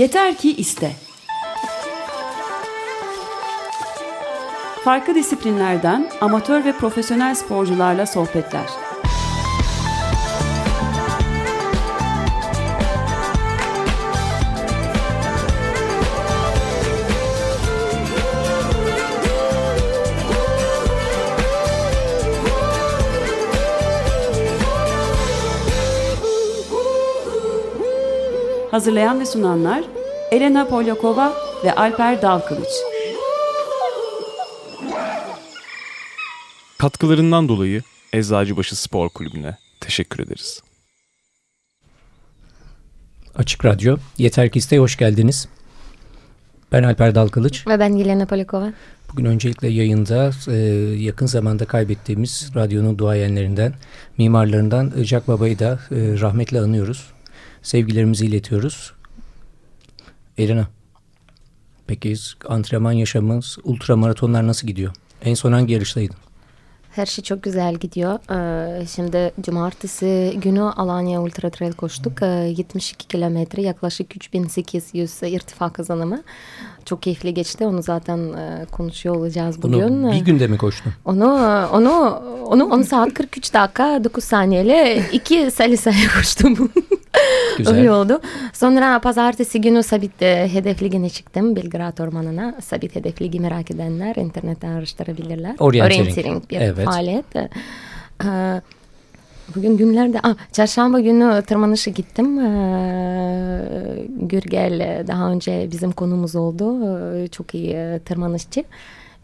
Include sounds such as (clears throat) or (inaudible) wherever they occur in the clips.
Yeter ki iste. Farklı disiplinlerden amatör ve profesyonel sporcularla sohbetler. Hazırlayan ve sunanlar Elena Polyakova ve Alper Dalkılıç. Katkılarından dolayı Eczacıbaşı Spor Kulübü'ne teşekkür ederiz. Açık Radyo, Yeter ki İsteğe hoş geldiniz. Ben Alper Dalkılıç. Ve ben Yelena Polikova. Bugün öncelikle yayında e, yakın zamanda kaybettiğimiz radyonun duayenlerinden, mimarlarından Jack Baba'yı da e, rahmetle anıyoruz. Sevgilerimizi iletiyoruz. Elena, peki antrenman yaşamınız, ultramaratonlar nasıl gidiyor? En son hangi yarıştaydın? Her şey çok güzel gidiyor. Ee, şimdi cumartesi günü Alanya Ultra Trail koştuk. 72 ee, kilometre yaklaşık 3800 irtifa kazanımı. Çok keyifli geçti. Onu zaten e, konuşuyor olacağız bugün. Bunu bir günde mi koştun? Onu onu onu 10 saat 43 dakika 9 saniyeyle iki (laughs) sayı koştum. Güzel. Öyle oldu. Sonra pazartesi günü Sabit Hedef Ligi'ne çıktım. Belgrad Ormanı'na. Sabit Hedef Ligi merak edenler internette araştırabilirler. Orientering. Orientering bir evet. faaliyet. Ee, bugün günlerde, ah, çarşamba günü tırmanışa gittim. Ee, Gürgel daha önce bizim konumuz oldu. Ee, çok iyi e, tırmanışçı.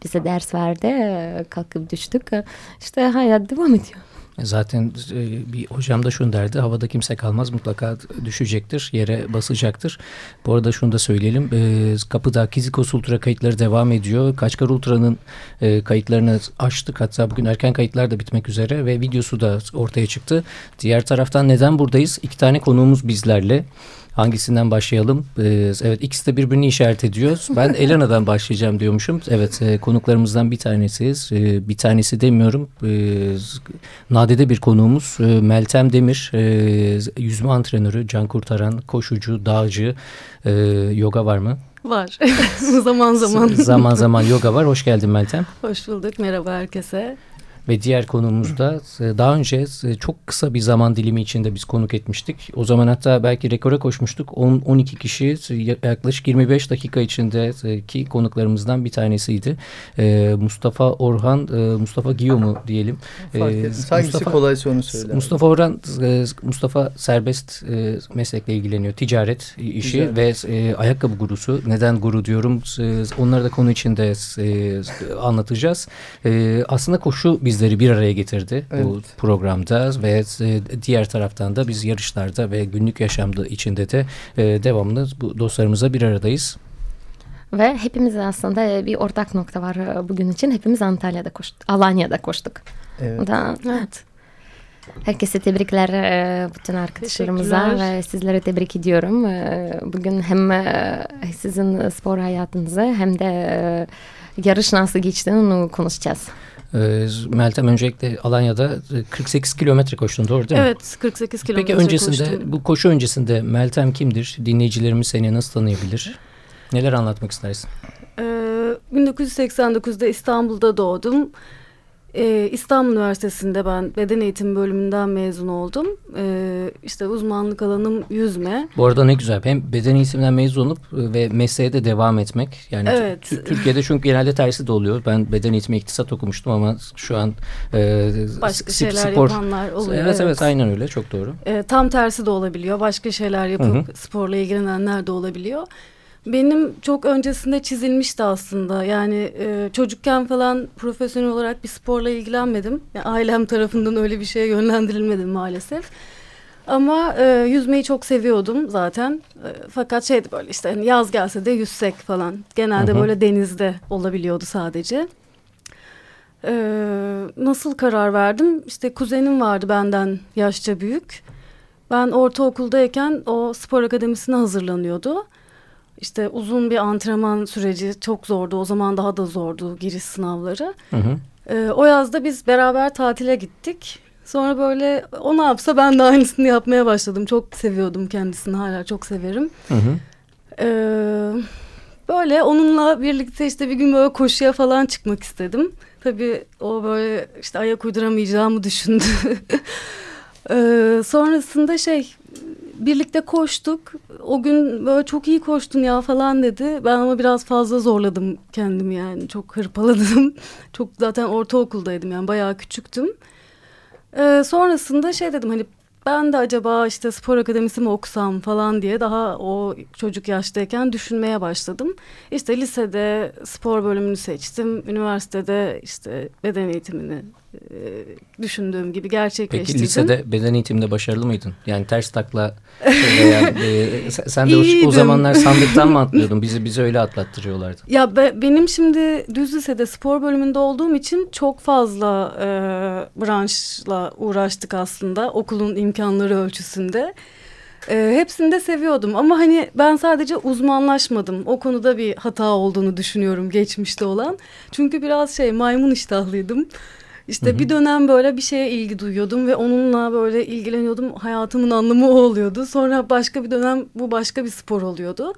Bize ders verdi. Kalkıp düştük. İşte hayat devam ediyor. Zaten e, bir hocam da şunu derdi. Havada kimse kalmaz mutlaka düşecektir. Yere basacaktır. Bu arada şunu da söyleyelim. E, kapıda Kizikos Ultra kayıtları devam ediyor. Kaçkar Ultra'nın e, kayıtlarını açtık. Hatta bugün erken kayıtlar da bitmek üzere ve videosu da ortaya çıktı. Diğer taraftan neden buradayız? İki tane konuğumuz bizlerle. Hangisinden başlayalım? Ee, evet ikisi de birbirini işaret ediyor. Ben (laughs) Elena'dan başlayacağım diyormuşum. Evet e, konuklarımızdan bir tanesiyiz. E, bir tanesi demiyorum. E, nadide bir konuğumuz e, Meltem Demir. E, yüzme antrenörü, can kurtaran, koşucu, dağcı. E, yoga var mı? Var. (laughs) zaman zaman. zaman zaman yoga var. Hoş geldin Meltem. Hoş bulduk. Merhaba herkese. Ve diğer konumuzda e, daha önce e, çok kısa bir zaman dilimi içinde biz konuk etmiştik. O zaman hatta belki rekora koşmuştuk. 10-12 kişi yaklaşık 25 dakika içindeki konuklarımızdan bir tanesiydi. E, Mustafa Orhan, Mustafa Giyo mu diyelim. Fark Hangisi kolaysa onu söyle. Mustafa Orhan, Mustafa serbest meslekle ilgileniyor. Ticaret işi Ticaret. ve ayakkabı gurusu. Neden guru diyorum? Onları da konu içinde anlatacağız. Aslında koşu biz bizleri bir araya getirdi evet. bu programda ve e, diğer taraftan da biz yarışlarda ve günlük yaşamda içinde de e, devamlı bu dostlarımızla bir aradayız. Ve hepimiz aslında bir ortak nokta var e, bugün için. Hepimiz Antalya'da koştuk, Alanya'da koştuk. Evet. Da, evet. Herkese tebrikler bütün arkadaşlarımıza ve sizlere tebrik ediyorum. Bugün hem sizin spor hayatınızı hem de yarış nasıl geçtiğini onu konuşacağız. Ee, Meltem öncelikle Alanya'da 48 e, kilometre koştun doğru değil mi? Evet 48 kilometre Peki öncesinde koştum. bu koşu öncesinde Meltem kimdir? Dinleyicilerimiz seni nasıl tanıyabilir? Neler anlatmak istersin? Ee, 1989'da İstanbul'da doğdum. Ee, İstanbul Üniversitesi'nde ben beden eğitimi bölümünden mezun oldum. Ee, işte uzmanlık alanım yüzme. Bu arada ne güzel. Hem beden eğitiminden mezun olup e, ve mesleğe de devam etmek. Yani evet. Türkiye'de çünkü genelde tersi de oluyor. Ben beden eğitimi iktisat okumuştum ama şu an e, başka şeyler spor... yapanlar oluyor. Evet, evet evet aynen öyle çok doğru. E, tam tersi de olabiliyor. Başka şeyler yapıp Hı -hı. sporla ilgilenenler de olabiliyor. Benim çok öncesinde çizilmişti aslında. Yani e, çocukken falan profesyonel olarak bir sporla ilgilenmedim. Yani ailem tarafından öyle bir şeye yönlendirilmedim maalesef. Ama e, yüzmeyi çok seviyordum zaten. E, fakat şeydi böyle işte hani yaz gelse de yüzsek falan. Genelde hı hı. böyle denizde olabiliyordu sadece. E, nasıl karar verdim? İşte kuzenim vardı benden yaşça büyük. Ben ortaokuldayken o spor akademisine hazırlanıyordu. İşte uzun bir antrenman süreci çok zordu. O zaman daha da zordu giriş sınavları. Hı hı. Ee, o yazda biz beraber tatile gittik. Sonra böyle o ne yapsa ben de aynısını yapmaya başladım. Çok seviyordum kendisini hala çok severim. Hı hı. Ee, böyle onunla birlikte işte bir gün böyle koşuya falan çıkmak istedim. Tabii o böyle işte ayak uyduramayacağımı düşündü. (laughs) ee, sonrasında şey birlikte koştuk. O gün böyle çok iyi koştun ya falan dedi. Ben ama biraz fazla zorladım kendimi yani. Çok hırpaladım. (laughs) çok zaten ortaokuldaydım yani bayağı küçüktüm. Ee, sonrasında şey dedim hani ben de acaba işte spor akademisi mi okusam falan diye daha o çocuk yaştayken düşünmeye başladım. İşte lisede spor bölümünü seçtim. Üniversitede işte beden eğitimini düşündüğüm gibi gerçekleştirdim. Peki lisede beden eğitiminde başarılı mıydın? Yani ters takla veya e, (laughs) sen de o, o zamanlar sandıktan mı (laughs) atlıyordun? Bizi bizi öyle atlattırıyorlardı. Ya be, benim şimdi düz lisede spor bölümünde olduğum için çok fazla e, branşla uğraştık aslında okulun imkanları ölçüsünde. E, hepsini de seviyordum ama hani ben sadece uzmanlaşmadım. O konuda bir hata olduğunu düşünüyorum geçmişte olan. Çünkü biraz şey maymun iştahlıydım. İşte hı hı. bir dönem böyle bir şeye ilgi duyuyordum ve onunla böyle ilgileniyordum. Hayatımın anlamı o oluyordu. Sonra başka bir dönem bu başka bir spor oluyordu.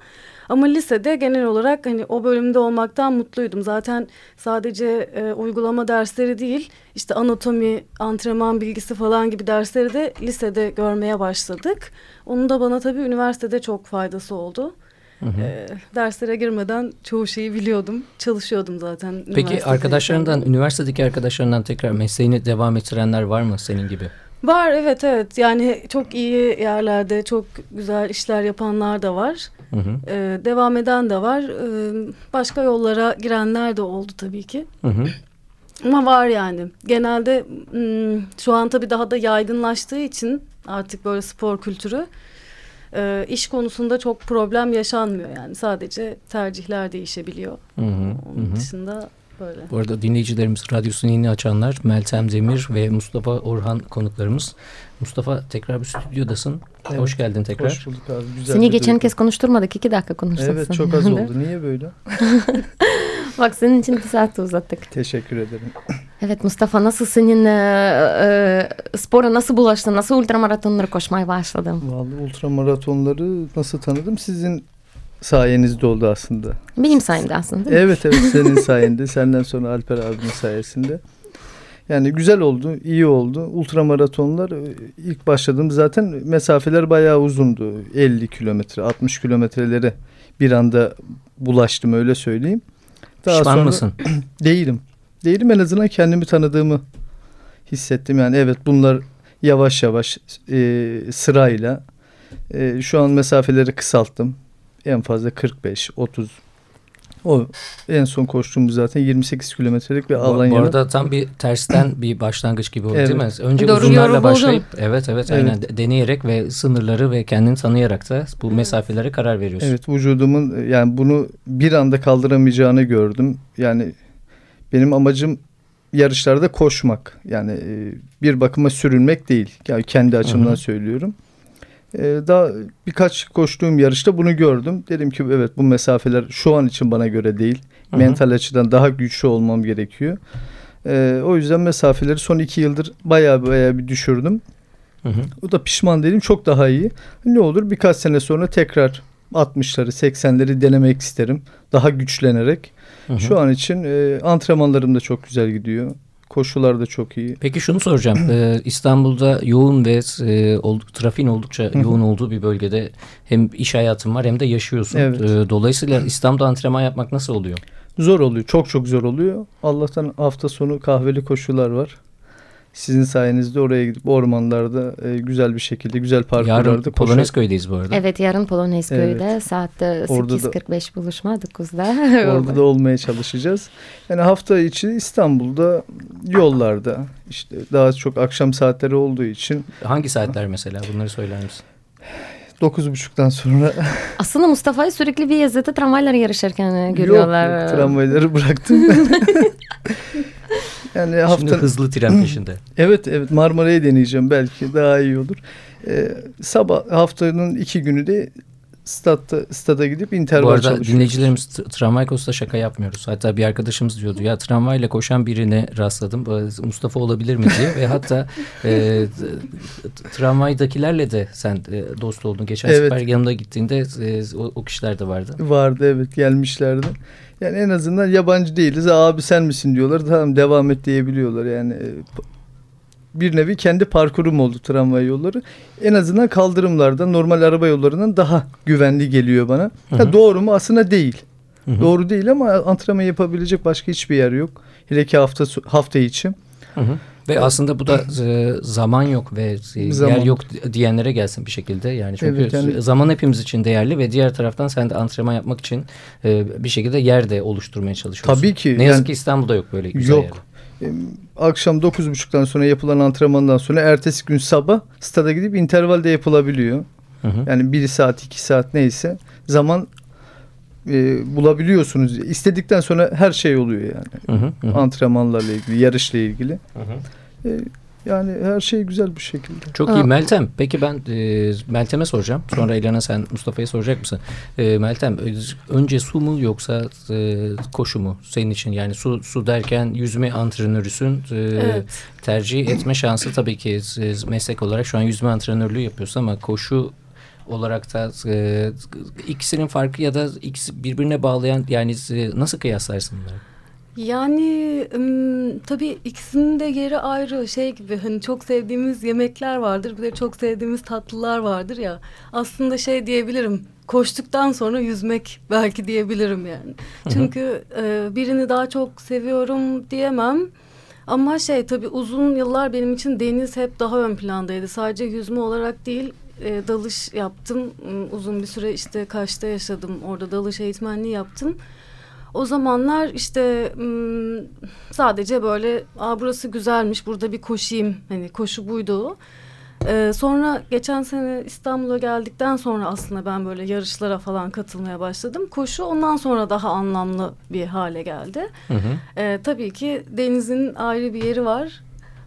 Ama lisede genel olarak hani o bölümde olmaktan mutluydum. Zaten sadece e, uygulama dersleri değil, işte anatomi, antrenman bilgisi falan gibi dersleri de lisede görmeye başladık. Onun da bana tabii üniversitede çok faydası oldu. Hı hı. E, derslere girmeden çoğu şeyi biliyordum. Çalışıyordum zaten. Peki arkadaşlarından, üniversitedeki arkadaşlarından tekrar mesleğini devam ettirenler var mı senin gibi? Var evet evet. Yani çok iyi yerlerde çok güzel işler yapanlar da var. Hı hı. Ee, devam eden de var. Ee, başka yollara girenler de oldu tabii ki. Hı hı. Ama var yani. Genelde şu an tabii daha da yaygınlaştığı için artık böyle spor kültürü e, iş konusunda çok problem yaşanmıyor yani sadece tercihler değişebiliyor. Hı hı, Onun hı. dışında böyle. Bu arada dinleyicilerimiz radyosunu yeni açanlar Meltem Demir ve Mustafa Orhan konuklarımız. Mustafa tekrar bir stüdyodasın. Evet. Hoş geldin tekrar. Hoş bulduk abi. Güzel Seni geçen duygu. kez konuşturmadık. iki dakika konuştun. Evet çok az (laughs) oldu. Niye böyle? Bak senin için bir saat uzattık. Teşekkür ederim. Evet Mustafa nasıl senin e, e, spora nasıl bulaştın? Nasıl ultramaratonları koşmaya başladın? Vallahi ultramaratonları nasıl tanıdım? Sizin sayenizde oldu aslında. Benim sayemde aslında değil mi? Evet evet senin (laughs) sayende. Senden sonra Alper abinin sayesinde. Yani güzel oldu, iyi oldu. Ultramaratonlar e, ilk başladığım zaten mesafeler bayağı uzundu. 50 kilometre, 60 kilometreleri bir anda bulaştım öyle söyleyeyim. Daha Pişman sonra, mısın? (clears throat) değilim. Değilim en azından kendimi tanıdığımı hissettim. Yani evet bunlar yavaş yavaş e, sırayla e, şu an mesafeleri kısalttım. En fazla 45, 30 o en son koştuğumuz zaten 28 kilometrelik bir alan. Bu, bu arada tam bir tersten bir başlangıç gibi oldu evet. değil mi? Önce Doğru, uzunlarla başlayıp evet evet aynen evet. deneyerek ve sınırları ve kendini tanıyarak da bu mesafelere karar veriyorsun. Evet vücudumun yani bunu bir anda kaldıramayacağını gördüm. Yani benim amacım yarışlarda koşmak. Yani e, bir bakıma sürünmek değil. Yani kendi açımdan Hı -hı. söylüyorum. Ee, daha birkaç koştuğum yarışta bunu gördüm. Dedim ki evet bu mesafeler şu an için bana göre değil. Hı -hı. Mental açıdan daha güçlü olmam gerekiyor. Ee, o yüzden mesafeleri son iki yıldır bayağı bayağı bir düşürdüm. Hı hı. O da pişman değilim. Çok daha iyi. Ne olur birkaç sene sonra tekrar 60'ları 80'leri denemek isterim. Daha güçlenerek. Hı hı. Şu an için e, antrenmanlarım da çok güzel gidiyor. Koşular da çok iyi. Peki şunu soracağım. ee, (clears throat) İstanbul'da yoğun ve e, ol, trafiğin oldukça yoğun olduğu bir bölgede hem iş hayatın var hem de yaşıyorsun. Evet. Ee, dolayısıyla İstanbul'da antrenman yapmak nasıl oluyor? Zor oluyor. Çok çok zor oluyor. Allah'tan hafta sonu kahveli koşular var sizin sayenizde oraya gidip ormanlarda e, güzel bir şekilde güzel parkurlarda Yarın Polonezköy'deyiz bu arada. Evet yarın Polonezköy'de evet. saatte 8.45 buluşma 9'da. orada da (laughs) olmaya çalışacağız. Yani hafta içi İstanbul'da yollarda işte daha çok akşam saatleri olduğu için. Hangi saatler mesela bunları söyler misin? Dokuz buçuktan sonra. Aslında Mustafa'yı sürekli bir yazıda tramvaylar yarışırken görüyorlar. Yok, tramvayları bıraktım. (laughs) Yani hafta... Şimdi hızlı tren peşinde. evet evet Marmara'yı deneyeceğim belki daha iyi olur. Ee, sabah haftanın iki günü de statta, stada gidip interval Bu arada çalışıyoruz. dinleyicilerimiz tramvay konusunda şaka yapmıyoruz. Hatta bir arkadaşımız diyordu ya tramvayla koşan birine rastladım. Mustafa olabilir mi diye. Ve hatta (laughs) e, tramvaydakilerle de sen e, dost oldun. Geçen evet. sefer yanımda gittiğinde e, o, o kişiler de vardı. Vardı evet gelmişlerdi. Yani en azından yabancı değiliz. Abi sen misin diyorlar. Tamam devam et diyebiliyorlar. Yani e, bir nevi kendi parkurum oldu tramvay yolları. En azından kaldırımlarda normal araba yollarından daha güvenli geliyor bana. Hı hı. Ha, doğru mu? Aslında değil. Hı hı. Doğru değil ama antrenman yapabilecek başka hiçbir yer yok. Hele ki hafta hafta içi. Hı hı. Ve aslında bu da (laughs) e, zaman yok ve e, zaman. yer yok diyenlere gelsin bir şekilde. Yani çünkü evet, yani... zaman hepimiz için değerli ve diğer taraftan sen de antrenman yapmak için e, bir şekilde yer de oluşturmaya çalışıyorsun. Tabii ki. Ne yazık yani, ki İstanbul'da yok böyle güzel Yok. Yer. Akşam 9.30'dan sonra yapılan antrenmandan sonra ertesi gün sabah stada gidip intervalde yapılabiliyor. Hı hı. Yani bir saat iki saat neyse zaman e, bulabiliyorsunuz. İstedikten sonra her şey oluyor yani. Hı hı hı. Antrenmanlarla ilgili, yarışla ilgili. Hı hı. E, yani her şey güzel bir şekilde. Çok iyi Meltem. Peki ben e, Meltem'e soracağım. Sonra Elena sen Mustafa'ya soracak mısın? E, Meltem önce su mu yoksa e, koşu mu senin için? Yani su su derken yüzme antrenörüsün. E, evet. Tercih etme şansı tabii ki e, meslek olarak şu an yüzme antrenörlüğü yapıyorsun ama koşu olarak da e, ikisinin farkı ya da ikisi birbirine bağlayan yani e, nasıl kıyaslarsın bunları? Yani ım, tabii ikisinin de yeri ayrı şey gibi hani çok sevdiğimiz yemekler vardır bir de çok sevdiğimiz tatlılar vardır ya aslında şey diyebilirim koştuktan sonra yüzmek belki diyebilirim yani. Çünkü e, birini daha çok seviyorum diyemem. Ama şey tabii uzun yıllar benim için deniz hep daha ön plandaydı. Sadece yüzme olarak değil e, dalış yaptım. Uzun bir süre işte Kaş'ta yaşadım. Orada dalış eğitmenliği yaptım. O zamanlar işte sadece böyle Aa, burası güzelmiş burada bir koşayım hani koşu buydu. Ee, sonra geçen sene İstanbul'a geldikten sonra aslında ben böyle yarışlara falan katılmaya başladım. Koşu ondan sonra daha anlamlı bir hale geldi. Hı hı. Ee, tabii ki denizin ayrı bir yeri var.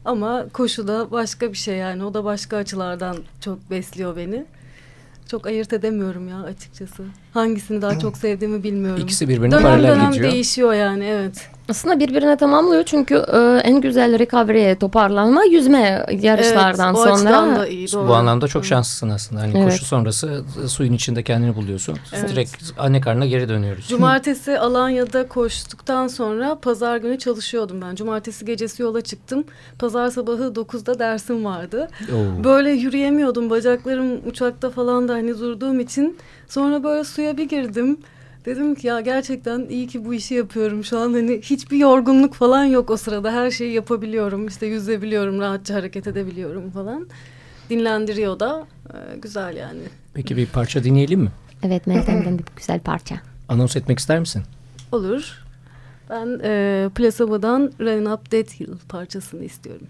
Ama koşu da başka bir şey yani o da başka açılardan çok besliyor beni çok ayırt edemiyorum ya açıkçası. Hangisini daha çok sevdiğimi bilmiyorum. İkisi birbirine dönem paralel dönem gidiyor. değişiyor yani evet. Aslında birbirine tamamlıyor çünkü e, en güzel recovery toparlanma yüzme yarışlardan evet, sonra. Da iyi, doğru. Bu anlamda çok şanslısın aslında. Hani evet. koşu sonrası e, suyun içinde kendini buluyorsun. Evet. Direkt anne karnına geri dönüyoruz. Cumartesi Alanya'da koştuktan sonra pazar günü çalışıyordum ben. Cumartesi gecesi yola çıktım. Pazar sabahı 9'da dersim vardı. Oo. Böyle yürüyemiyordum. Bacaklarım uçakta falan da hani durduğum için. Sonra böyle suya bir girdim. Dedim ki ya gerçekten iyi ki bu işi yapıyorum şu an hani hiçbir yorgunluk falan yok o sırada her şeyi yapabiliyorum işte yüzebiliyorum rahatça hareket edebiliyorum falan dinlendiriyor da ee, güzel yani. Peki bir parça dinleyelim mi? Evet Meltem'den bir güzel parça. Anons etmek ister misin? Olur. Ben e, Placebo'dan Run Up That Hill parçasını istiyorum.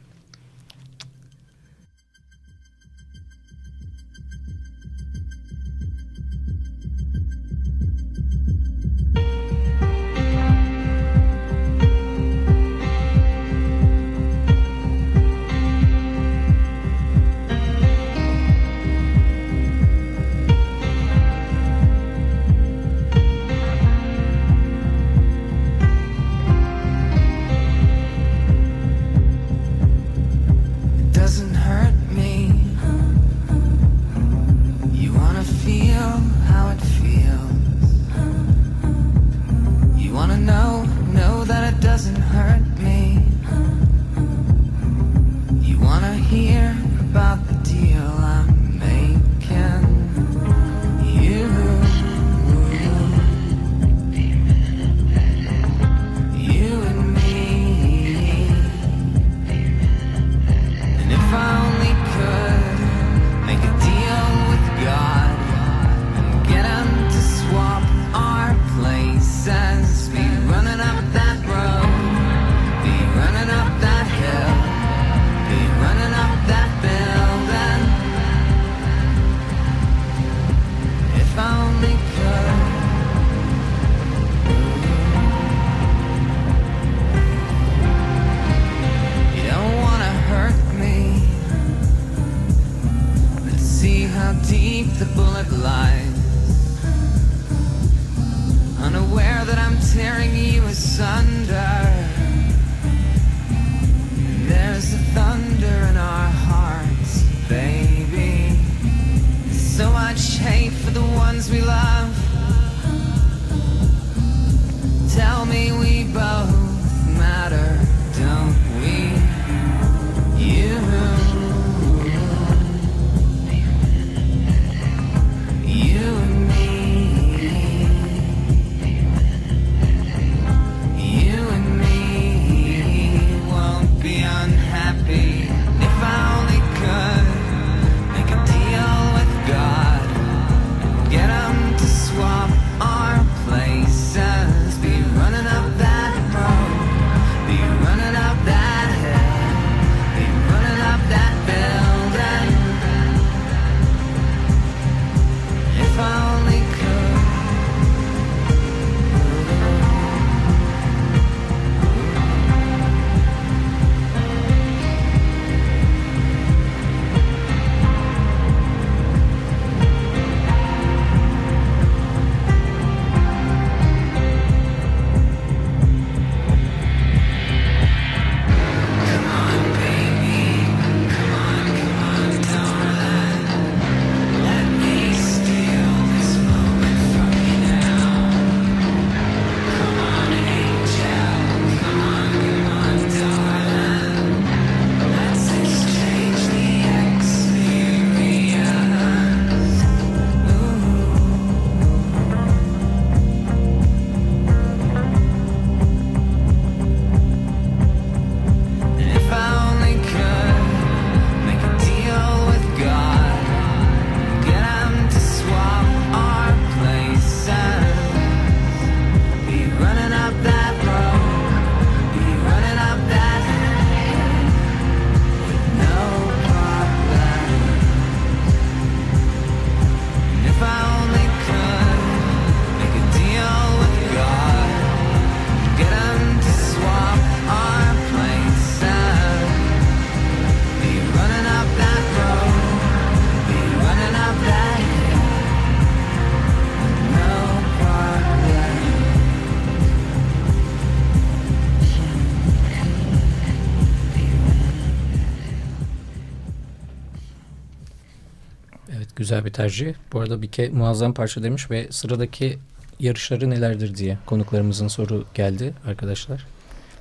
Güzel bir tercih. Bu arada bir ke muazzam parça demiş ve sıradaki yarışları nelerdir diye konuklarımızın soru geldi arkadaşlar.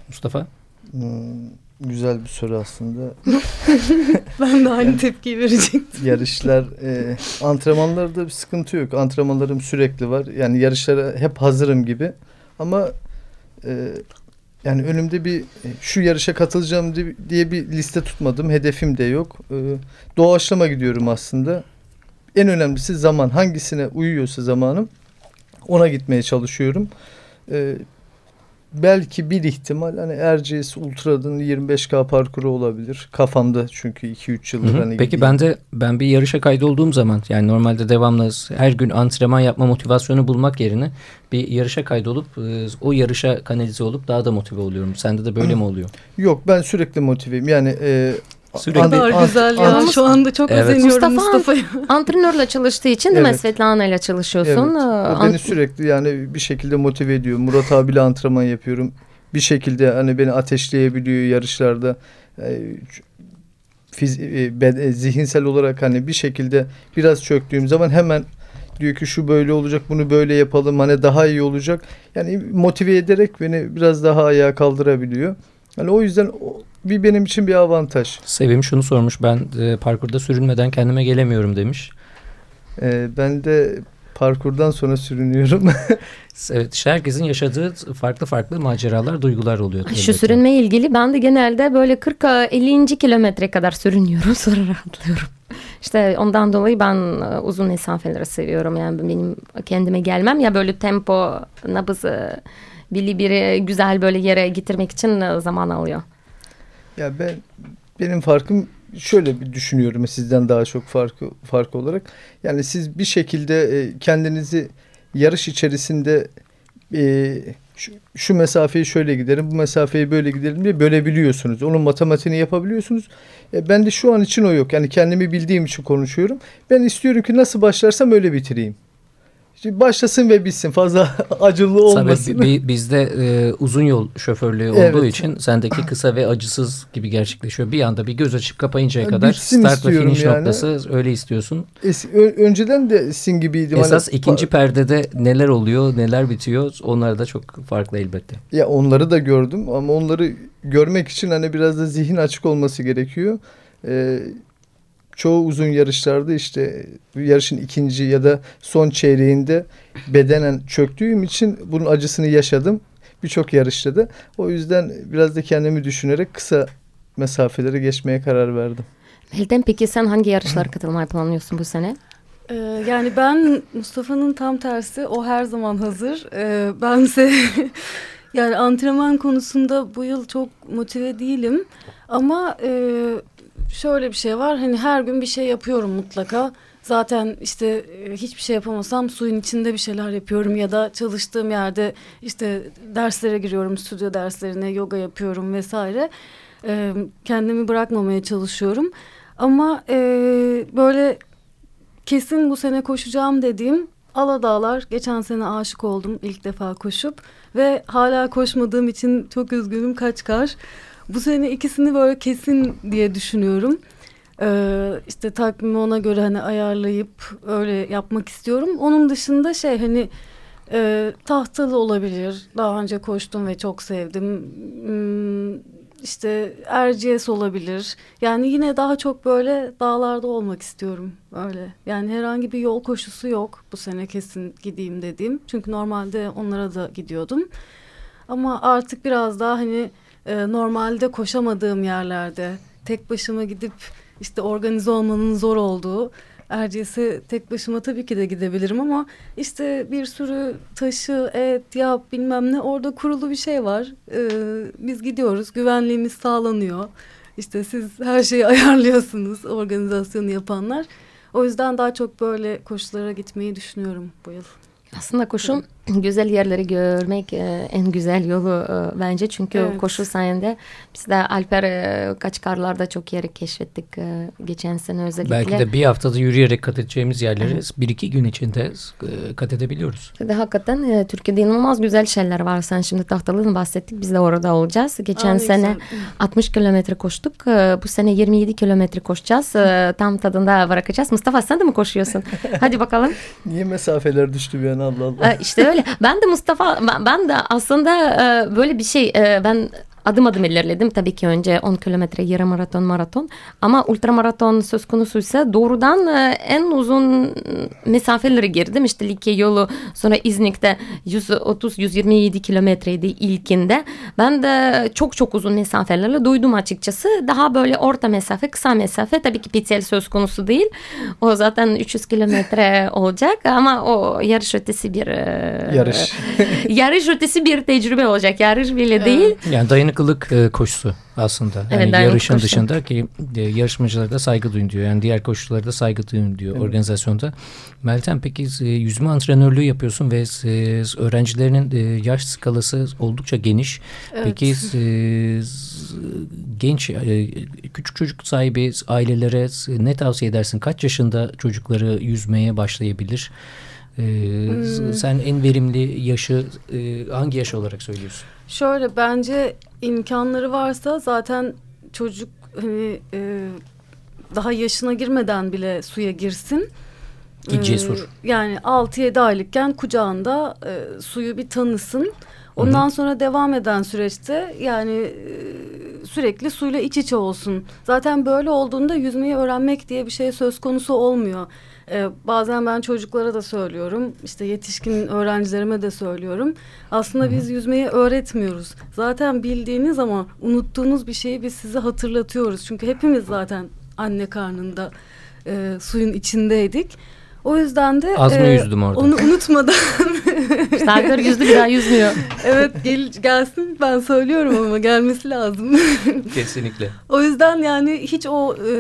Mustafa? Hmm, güzel bir soru aslında. (laughs) Ben de aynı tepkiyi verecektim. Yarışlar, e, antrenmanlarda bir sıkıntı yok. Antrenmanlarım sürekli var. Yani yarışlara hep hazırım gibi. Ama e, yani önümde bir e, şu yarışa katılacağım di- diye bir liste tutmadım. Hedefim de yok. E, doğaçlama gidiyorum aslında. En önemlisi zaman. Hangisine uyuyorsa zamanım ona gitmeye çalışıyorum. E, belki bir ihtimal hani Erciyes Ultra'nın 25K parkuru olabilir. Kafamda çünkü 2-3 yıldır Hı hı. hani Peki gideyim. ben de ben bir yarışa kaydolduğum zaman yani normalde devamlı her gün antrenman yapma motivasyonu bulmak yerine bir yarışa kaydolup e, o yarışa kanalize olup daha da motive oluyorum. Sende de böyle mi oluyor? Yok ben sürekli motiveyim. Yani e, Sürekli. Ne kadar güzel ya. ant- Şu anda çok Evet. özeniyorum Mustafa- Mustafa'ya. (laughs) Antrenörle çalıştığı için değil mi? Evet. Svetlana ile çalışıyorsun. Evet. Ee, O beni ant- sürekli yani bir şekilde motive ediyor. Murat abiyle antrenman yapıyorum. Bir şekilde hani beni ateşleyebiliyor yarışlarda. E, fiz- e, e, zihinsel olarak hani bir şekilde biraz çöktüğüm zaman hemen diyor ki şu böyle olacak bunu böyle yapalım hani daha iyi olacak. Yani motive ederek beni biraz daha ayağa kaldırabiliyor. Hani o yüzden bir benim için bir avantaj. Sevim şunu sormuş ben e, parkurda sürünmeden kendime gelemiyorum demiş. E, ben de parkurdan sonra sürünüyorum. (laughs) Evet işte herkesin yaşadığı farklı farklı maceralar, duygular oluyor. Şu elbette. sürünme ilgili ben de genelde böyle 40-50. kilometre kadar sürünüyorum (laughs) sonra rahatlıyorum. İşte ondan dolayı ben e, uzun mesafeleri seviyorum. Yani benim kendime gelmem ya böyle tempo, nabız, e, bili biri güzel böyle yere getirmek için e, zaman alıyor. Ya ben benim farkım şöyle bir düşünüyorum sizden daha çok farkı fark olarak. Yani siz bir şekilde e, kendinizi yarış içerisinde e, şu, şu mesafeyi şöyle giderim, bu mesafeyi böyle giderim diye bölebiliyorsunuz. Onun matematiğini yapabiliyorsunuz. E, ben de şu an için o yok. Yani kendimi bildiğim için konuşuyorum. Ben istiyorum ki nasıl başlarsam öyle bitireyim. Başlasın ve bitsin. Fazla (laughs) acılı olmasın. Tabii bi- bizde e, uzun yol şoförlüğü olduğu Evet. için sendeki kısa ve acısız gibi gerçekleşiyor. Bir anda bir göz açıp kapayıncaya Ya kadar start ve finish yani. noktası öyle istiyorsun. Es- önceden de sin gibiydim. Hani- Esas ikinci perdede neler oluyor, neler bitiyor onlar da çok farklı elbette. Ya onları da gördüm ama onları görmek için hani biraz da zihin açık olması gerekiyor. Ee, çoğu uzun yarışlarda işte yarışın ikinci ya da son çeyreğinde bedenen çöktüğüm için bunun acısını yaşadım. Birçok yarışta da. O yüzden biraz da kendimi düşünerek kısa mesafeleri geçmeye karar verdim. Meltem peki sen hangi yarışlara katılmayı planlıyorsun bu sene? Ee, yani ben Mustafa'nın tam tersi o her zaman hazır. Ee, bense (laughs) yani antrenman konusunda bu yıl çok motive değilim. Ama e, şöyle bir şey var hani her gün bir şey yapıyorum mutlaka. Zaten işte e, hiçbir şey yapamasam suyun içinde bir şeyler yapıyorum ya da çalıştığım yerde işte derslere giriyorum, stüdyo derslerine, yoga yapıyorum vesaire. Ee, kendimi bırakmamaya çalışıyorum. Ama e, böyle kesin bu sene koşacağım dediğim Aladağlar. Geçen sene aşık oldum ilk defa koşup ve hala koşmadığım için çok üzgünüm Kaçkar. Bu sene ikisini böyle kesin diye düşünüyorum. Ee, işte takvimi ona göre hani ayarlayıp öyle yapmak istiyorum. Onun dışında şey hani e, tahtalı olabilir. Daha önce koştum ve çok sevdim. Hmm, işte Erciyes olabilir. Yani yine daha çok böyle dağlarda olmak istiyorum öyle. Yani herhangi bir yol koşusu yok bu sene kesin gideyim dediğim. Çünkü normalde onlara da gidiyordum. Ama artık biraz daha hani e, normalde koşamadığım yerlerde tek başıma gidip işte organize olmanın zor olduğu Erciyes'e tek başıma tabii ki de gidebilirim ama işte bir sürü taşı, et, yap bilmem ne orada kurulu bir şey var. Ee, biz gidiyoruz, güvenliğimiz sağlanıyor. İşte siz her şeyi (laughs) ayarlıyorsunuz organizasyonu yapanlar. O yüzden daha çok böyle koşulara gitmeyi düşünüyorum bu yıl. Aslında koşu (clears throat) güzel yerleri görmek e, en güzel yolu e, bence. Çünkü Evet. koşu sayende biz de Alper e, Kaçkarlar'da çok yeri keşfettik e, geçen sene özellikle. Belki de bir haftada yürüyerek kat edeceğimiz yerleri bir iki gün içinde e, kat edebiliyoruz. Ve hakikaten e, Türkiye'de inanılmaz güzel şeyler var. Sen şimdi tahtalıdan bahsettik. Biz de orada olacağız. Geçen Aa, ne sene güzel. 60 kilometre koştuk. E, bu sene 27 kilometre koşacağız. E, tam tadında bırakacağız. Mustafa sen de mi koşuyorsun? (laughs) Hadi bakalım. Niye mesafeler düştü bir an Allah Allah. E, işte öyle. Ben de Mustafa ben, ben de aslında e, böyle bir şey e, ben adım adım ilerledim. Tabii ki önce 10 kilometre yarım maraton maraton ama ultramaraton söz konusuysa doğrudan e, en uzun mesafeleri girdim. İşte Likya yolu sonra İznik'te 130-127 kilometreydi ilkinde. Ben de çok çok uzun mesafelerle duydum açıkçası. Daha böyle orta mesafe kısa mesafe tabii ki PTL söz konusu değil. O zaten 300 kilometre (laughs) olacak ama o yarış ötesi bir e, Yarış. (laughs) yarış ötesi bir tecrübe olacak. Yarış bile değil. Yani dayanıklılık e, koşusu aslında. Evet, yani yarışın koşu. dışında ki e, yarışmacılara da saygı duyun diyor. Yani diğer koşulara da saygı duyun diyor organizasyonda. Meltem peki e, yüzme antrenörlüğü yapıyorsun ve e, öğrencilerinin e, yaş skalası oldukça geniş. Evet. Peki e, genç e, küçük çocuk sahibi ailelere ne tavsiye edersin? Kaç yaşında çocukları yüzmeye başlayabilir? E, z- Hmm. Sen en verimli yaşı e, hangi yaş olarak söylüyorsun? Şöyle bence imkanları varsa zaten çocuk hani e, daha yaşına girmeden bile suya girsin. Ki Ee, cesur. Yani 6-7 aylıkken kucağında e, suyu bir tanısın. Ondan sonra devam eden süreçte yani e, sürekli suyla iç içe olsun. Zaten böyle olduğunda yüzmeyi öğrenmek diye bir şey söz konusu olmuyor. E, bazen ben çocuklara da söylüyorum. işte yetişkin öğrencilerime de söylüyorum. Aslında biz yüzmeyi öğretmiyoruz. Zaten bildiğiniz ama unuttuğunuz bir şeyi biz size hatırlatıyoruz. Çünkü hepimiz zaten anne karnında e, suyun içindeydik. O yüzden de Az mı e, yüzdüm orada? onu unutmadan (laughs) İşte Alper yüzdü bir daha yüzmüyor. evet gel, gelsin ben söylüyorum ama gelmesi lazım. (laughs) Kesinlikle. o yüzden yani hiç o e,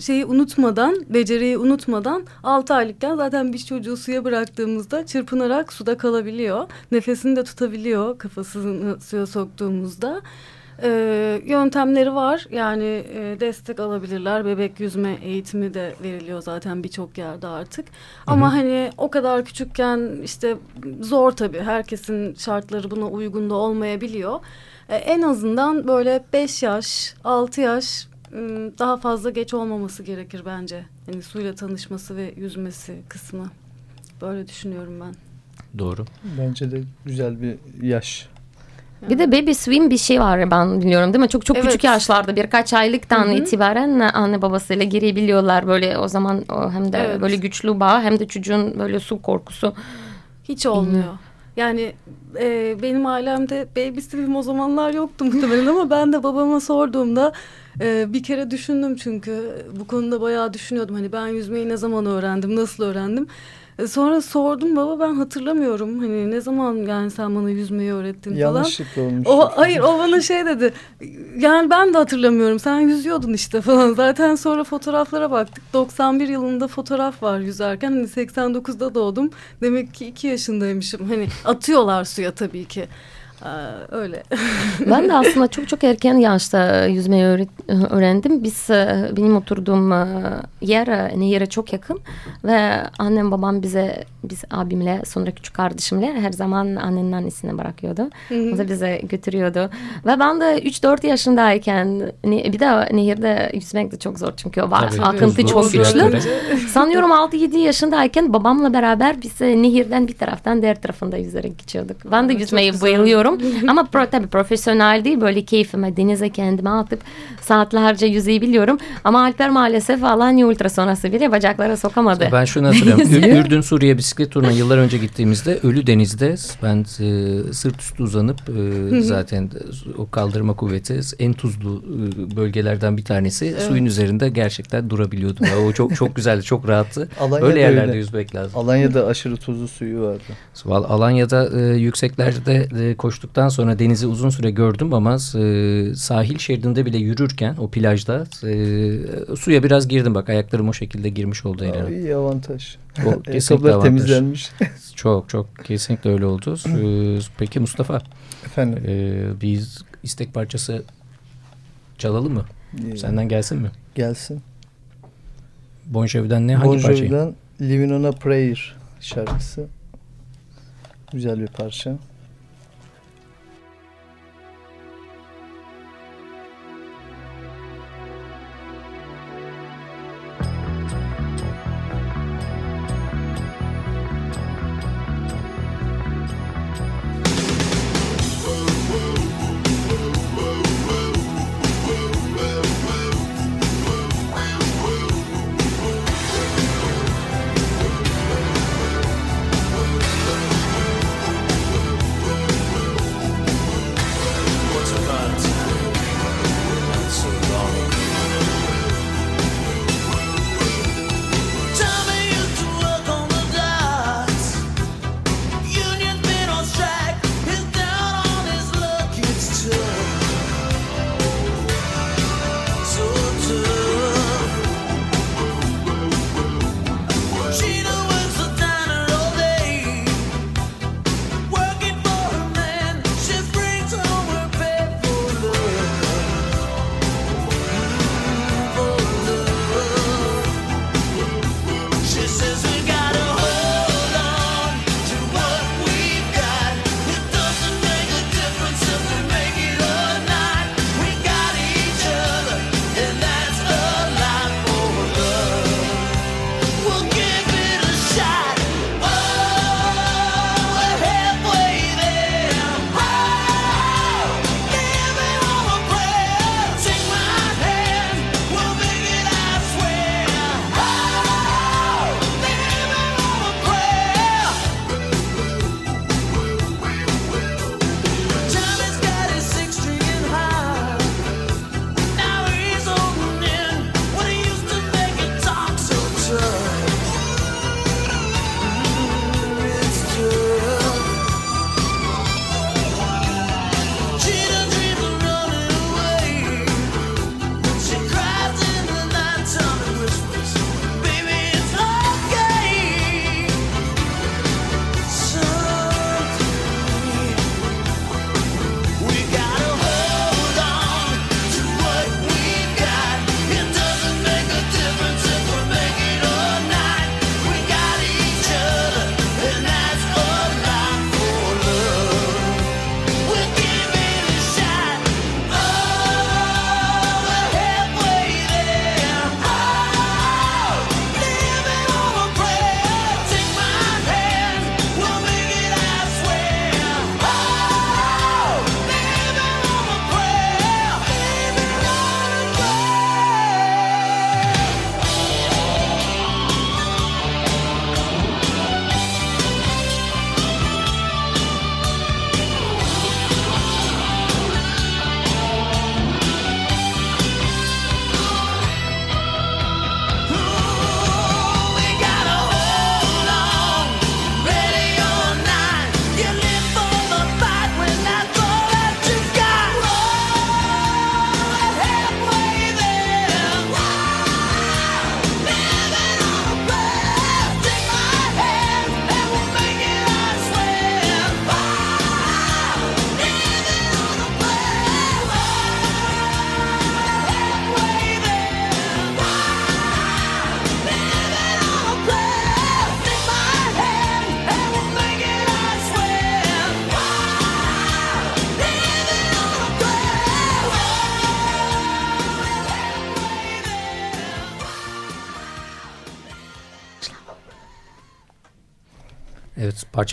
şeyi unutmadan, beceriyi unutmadan 6 aylıkken zaten bir çocuğu suya bıraktığımızda çırpınarak suda kalabiliyor. Nefesini de tutabiliyor kafasını suya soktuğumuzda. E, yöntemleri var. Yani e, destek alabilirler. Bebek yüzme eğitimi de veriliyor zaten birçok yerde artık. Ama hani o kadar küçükken işte zor tabii. Herkesin şartları buna uygun da olmayabiliyor. E, en azından böyle 5 yaş, 6 yaş ım, daha fazla geç olmaması gerekir bence. Yani suyla tanışması ve yüzmesi kısmı. Böyle düşünüyorum ben. Doğru. Bence de güzel bir yaş. Bir de baby swim bir şey var ben biliyorum değil mi? Çok çok Evet. küçük yaşlarda birkaç aylıktan Hı hı. itibaren anne babasıyla girebiliyorlar böyle o zaman hem de Evet. böyle güçlü bağ hem de çocuğun böyle su korkusu. Hiç olmuyor. Yani e, benim ailemde baby swim o zamanlar yoktu muhtemelen ama ben de babama sorduğumda e, bir kere düşündüm çünkü bu konuda bayağı düşünüyordum. Hani ben yüzmeyi ne zaman öğrendim, nasıl öğrendim? E, sonra sordum baba ben hatırlamıyorum. Hani ne zaman yani sen bana yüzmeyi öğrettin falan. Yanlışlıkla olmuş. O hayır o bana şey dedi. Yani ben de hatırlamıyorum. Sen yüzüyordun işte falan. Zaten sonra fotoğraflara baktık. 91 yılında fotoğraf var yüzerken. Hani 89'da doğdum. Demek ki 2 yaşındaymışım. Hani atıyorlar suya tabii ki. Öyle. (laughs) Ben de aslında çok çok erken yaşta yüzmeyi öğret- öğrendim. Biz e, benim oturduğum e, yer e, nehire çok yakın ve annem babam bize biz abimle sonra küçük kardeşimle her zaman annenin annesine bırakıyordu. O da bize götürüyordu. Ve ben de 3-4 yaşındayken bir de nehirde yüzmek de çok zor çünkü o var, Tabii, akıntı tuzlu çok güçlü. Sanıyorum 6-7 yaşındayken babamla beraber biz e, nehirden bir taraftan diğer tarafında yüzerek geçiyorduk. Ben de yüzmeyi güzel. Bayılıyorum. (laughs) Ama pro, tabii profesyonel değil böyle keyfime denize kendime atıp saatlerce yüzebiliyorum. Ama Alper maalesef Alanya ultra sonrası bile bacaklara sokamadı. Ben şunu hatırlıyorum. Ür- Ürdün Suriye bisiklet turuna yıllar önce gittiğimizde Ölü Deniz'de ben e, sırt üstü uzanıp e, zaten o kaldırma kuvveti en tuzlu e, bölgelerden bir tanesi. Suyun üzerinde gerçekten durabiliyordum. O çok çok güzeldi, çok rahattı. (laughs) Alanya'da öyle yerlerde öyle. yüzmek lazım. Alanya'da aşırı tuzlu suyu vardı. Alanya'da e, yükseklerde e, koştuktan sonra denizi uzun süre gördüm ama e, sahil şeridinde bile yürürken o plajda e, suya biraz girdim bak ayaklarım o şekilde girmiş oldu Aa, iyi avantaj. O (laughs) kesinlikle Ayakkabılar avantaj. temizlenmiş. (laughs) Çok çok kesinlikle öyle oldu. (clears throat) Ee, Peki Mustafa Efendim. e, biz istek parçası çalalım mı? e, Senden gelsin mi? gelsin. Bon Jovi'den ne hangi Bon parçayı? Jovi'den Living on a Prayer şarkısı. Güzel bir parça.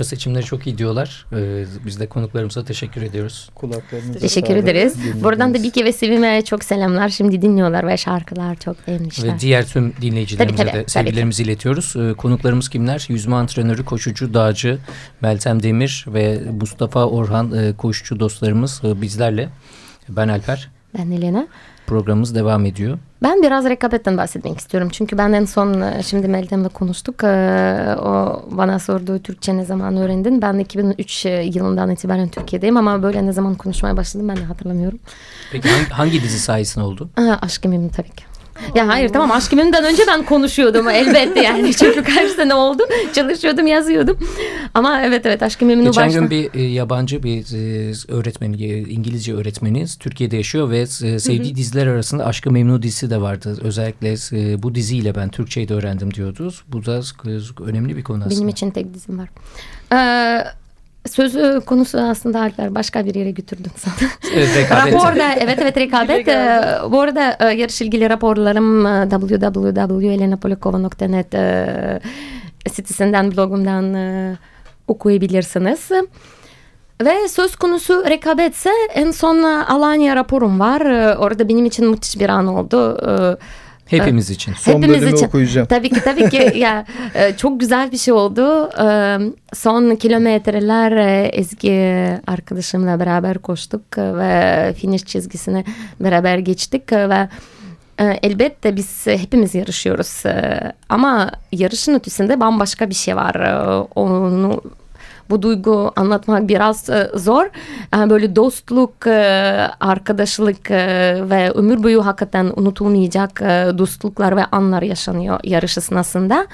Parça seçimleri çok iyi diyorlar. Ee, biz de konuklarımıza teşekkür ediyoruz. Kulaklarınıza Teşekkür sağlık. ederiz. Dinlediniz. Buradan da Biki ve Sevim'e çok selamlar. Şimdi dinliyorlar ve şarkılar çok beğenmişler. Ve diğer tüm dinleyicilerimize Tabii, tabii, de tabii sevgilerimizi iletiyoruz. Ee, konuklarımız kimler? Yüzme antrenörü, koşucu, dağcı Meltem Demir ve Mustafa Orhan e, koşucu dostlarımız e, bizlerle. Ben Alper. Ben Elena. Programımız devam ediyor. Ben biraz rekabetten bahsetmek istiyorum. Çünkü ben en son e, şimdi Meltem'le konuştuk. E, O bana sorduğu Türkçe ne zaman öğrendin? Ben 2003 yılından itibaren Türkiye'deyim ama böyle ne zaman konuşmaya başladım ben de hatırlamıyorum. Peki hangi, hangi dizi sayesinde oldu? Aşk-ı Memnu tabii ki. Ya hayır tamam Aşk-ı Memnu'dan önce ben konuşuyordum elbette yani. (laughs) Çünkü kaç sene oldu çalışıyordum yazıyordum. Ama evet evet Aşk-ı Memnu Geçen başta. gün bir e, yabancı bir e, öğretmeni, e, İngilizce öğretmeniz Türkiye'de yaşıyor ve e, sevdiği diziler arasında Aşkı Memnu dizisi de vardı. Özellikle e, bu diziyle ben Türkçeyi de öğrendim diyordu. Bu da e, önemli bir konu aslında. Benim için tek dizim var. Ee, sözü konusu aslında Alper başka bir yere götürdün sana. (laughs) Evet, rekabet. Raporda evet evet rekabet. Ee, bu arada e, yarış ilgili raporlarım e, www.elenapolakova.net e, sitesinden blogumdan e, okuyabilirsiniz. Ve söz konusu rekabetse en son Alanya raporum var. Orada benim için müthiş bir an oldu. Hepimiz için. Son Hepimiz bölümü için. okuyacağım. Tabii ki tabii ki (laughs) ya e, çok güzel bir şey oldu. E, Son kilometreler Ezgi arkadaşımla beraber koştuk e, ve finish çizgisine beraber geçtik ve elbette biz hepimiz yarışıyoruz ama yarışın ötesinde bambaşka bir şey var. Onu bu duygu anlatmak biraz e, zor. Yani böyle dostluk, e, arkadaşlık e, ve ömür boyu hakikaten unutulmayacak e, dostluklar ve anlar yaşanıyor yarış esnasında.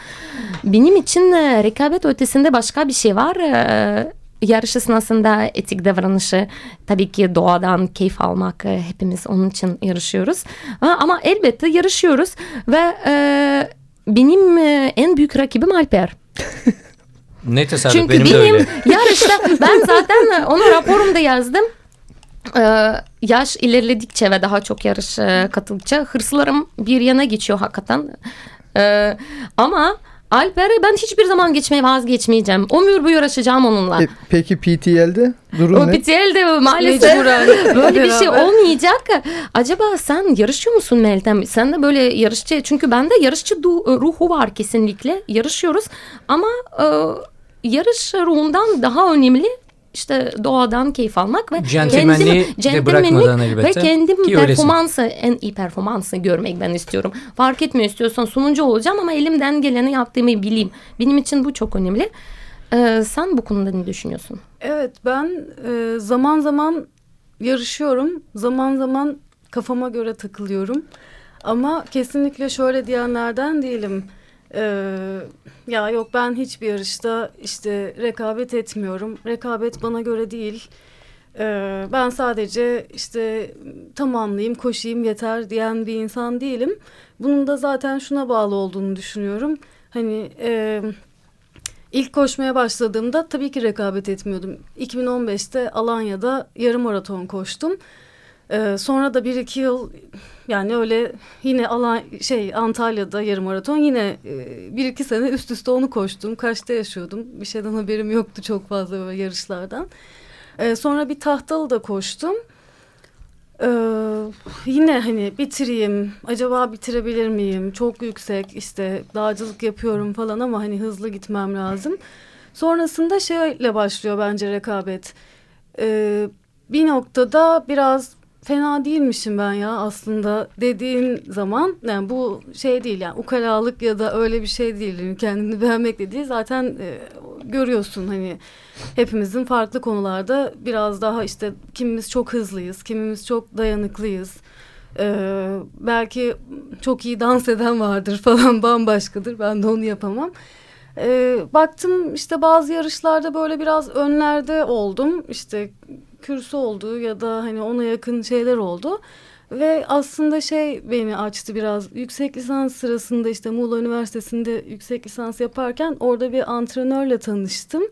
Benim için e, rekabet ötesinde başka bir şey var. E, yarış esnasında etik davranışı tabii ki doğadan keyif almak e, hepimiz onun için yarışıyoruz. Ama elbette yarışıyoruz ve e, benim e, en büyük rakibim Alper. (laughs) Ne tesadüf Çünkü benim, benim, de öyle. (laughs) yarışta ben zaten onu raporumda yazdım. Ee, yaş ilerledikçe ve daha çok yarış katıldıkça hırslarım bir yana geçiyor hakikaten. Ee, ama Alper'e ben hiçbir zaman geçmeye vazgeçmeyeceğim. Ömür boyu uğraşacağım onunla. E, peki PTL'de durum O ne? PTL'de maalesef böyle bir şey olmayacak. Acaba sen yarışıyor musun Meltem? Sen de böyle yarışçı çünkü bende yarışçı du- ruhu var kesinlikle. Yarışıyoruz ama e, yarış ruhundan daha önemli işte doğadan keyif almak ve Centilmenliği de centilmenlik bırakmadan ve elbette. kendim Ki öylesin. performansı en iyi performansı görmek ben istiyorum. Fark etmiyor istiyorsan sonuncu olacağım ama elimden geleni yaptığımı bileyim. Benim için bu çok önemli. Ee, sen bu konuda ne düşünüyorsun? Evet ben e, zaman zaman yarışıyorum. Zaman zaman kafama göre takılıyorum. Ama kesinlikle şöyle diyenlerden değilim. Ee, ya yok ben hiçbir yarışta işte rekabet etmiyorum. Rekabet bana göre değil. Ee, ben sadece işte tamamlayayım, koşayım yeter diyen bir insan değilim. Bunun da zaten şuna bağlı olduğunu düşünüyorum. Hani e, ilk koşmaya başladığımda tabii ki rekabet etmiyordum. 2015'te Alanya'da yarım maraton koştum. Ee, sonra da bir iki yıl yani öyle yine Alan şey Antalya'da yarım maraton yine e, bir iki sene üst üste onu koştum. Kaçta yaşıyordum? Bir şeyden haberim yoktu çok fazla böyle yarışlardan. Ee, sonra bir tahtalı da koştum. Ee, yine hani bitireyim, acaba bitirebilir miyim? Çok yüksek işte dağcılık yapıyorum falan ama hani hızlı gitmem lazım. Sonrasında şeyle başlıyor bence rekabet. Ee, bir noktada biraz fena değilmişim ben ya aslında dediğin zaman. Yani bu şey değil yani ukalalık ya da öyle bir şey değil. Kendini beğenmek de zaten e, görüyorsun hani hepimizin farklı konularda biraz daha işte kimimiz çok hızlıyız kimimiz çok dayanıklıyız. Ee, belki çok iyi dans eden vardır (laughs) falan bambaşkadır. Ben de onu yapamam. Ee, baktım işte bazı yarışlarda böyle biraz önlerde oldum. İşte kürsü oldu ya da hani ona yakın şeyler oldu. Ve aslında şey beni açtı biraz. Yüksek lisans sırasında işte Muğla Üniversitesi'nde yüksek lisans yaparken orada bir antrenörle tanıştım.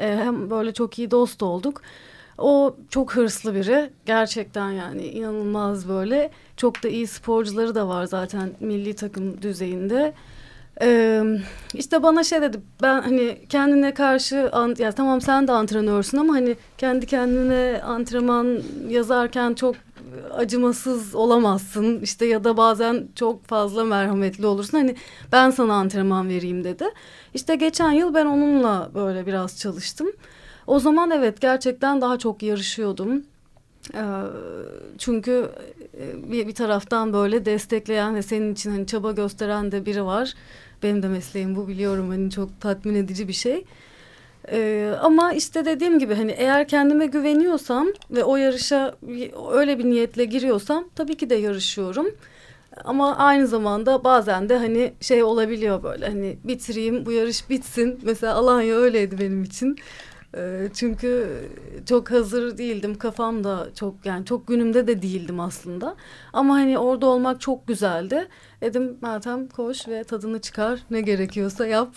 Ee, hem böyle çok iyi dost olduk. O çok hırslı biri. Gerçekten yani inanılmaz böyle. Çok da iyi sporcuları da var zaten milli takım düzeyinde. Ee, işte bana şey dedi ben hani kendine karşı an, ya tamam sen de antrenörsün ama hani kendi kendine antrenman yazarken çok acımasız olamazsın işte ya da bazen çok fazla merhametli olursun hani ben sana antrenman vereyim dedi. İşte geçen yıl ben onunla böyle biraz çalıştım. O zaman evet gerçekten daha çok yarışıyordum. Çünkü bir taraftan böyle destekleyen ve senin için hani çaba gösteren de biri var. Benim de mesleğim bu biliyorum hani çok tatmin edici bir şey. Ee, ama işte dediğim gibi hani eğer kendime güveniyorsam ve o yarışa öyle bir niyetle giriyorsam tabii ki de yarışıyorum. Ama aynı zamanda bazen de hani şey olabiliyor böyle hani bitireyim bu yarış bitsin. Mesela Alanya öyleydi benim için. Ee, çünkü çok hazır değildim. Kafam da çok yani çok günümde de değildim aslında. Ama hani orada olmak çok güzeldi. Dedim Meltem koş ve tadını çıkar. Ne gerekiyorsa yap.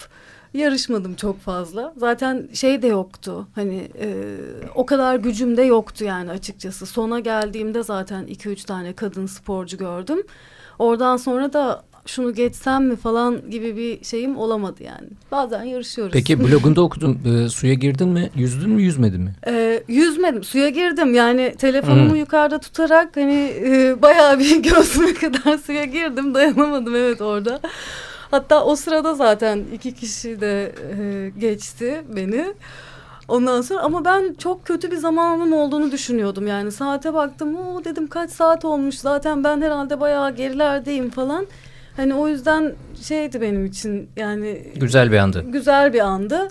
Yarışmadım çok fazla. Zaten şey de yoktu. Hani e, o kadar gücüm de yoktu yani açıkçası. Sona geldiğimde zaten iki üç tane kadın sporcu gördüm. Oradan sonra da şunu geçsem mi falan gibi bir şeyim olamadı yani. Bazen yarışıyoruz. Peki (laughs) blogunda okudum. E, suya girdin mi? Yüzdün mü yüzmedin mi? E, yüzmedim. Suya girdim. Yani telefonumu hmm. yukarıda tutarak hani e, bayağı bir (laughs) göğsüme kadar suya girdim. Dayanamadım evet orada. Hatta o sırada zaten iki kişi de e, geçti beni. Ondan sonra ama ben çok kötü bir zamanım olduğunu düşünüyordum. Yani saate baktım o dedim kaç saat olmuş zaten ben herhalde bayağı gerilerdeyim falan. Hani o yüzden şeydi benim için yani. Güzel bir andı. Güzel bir andı.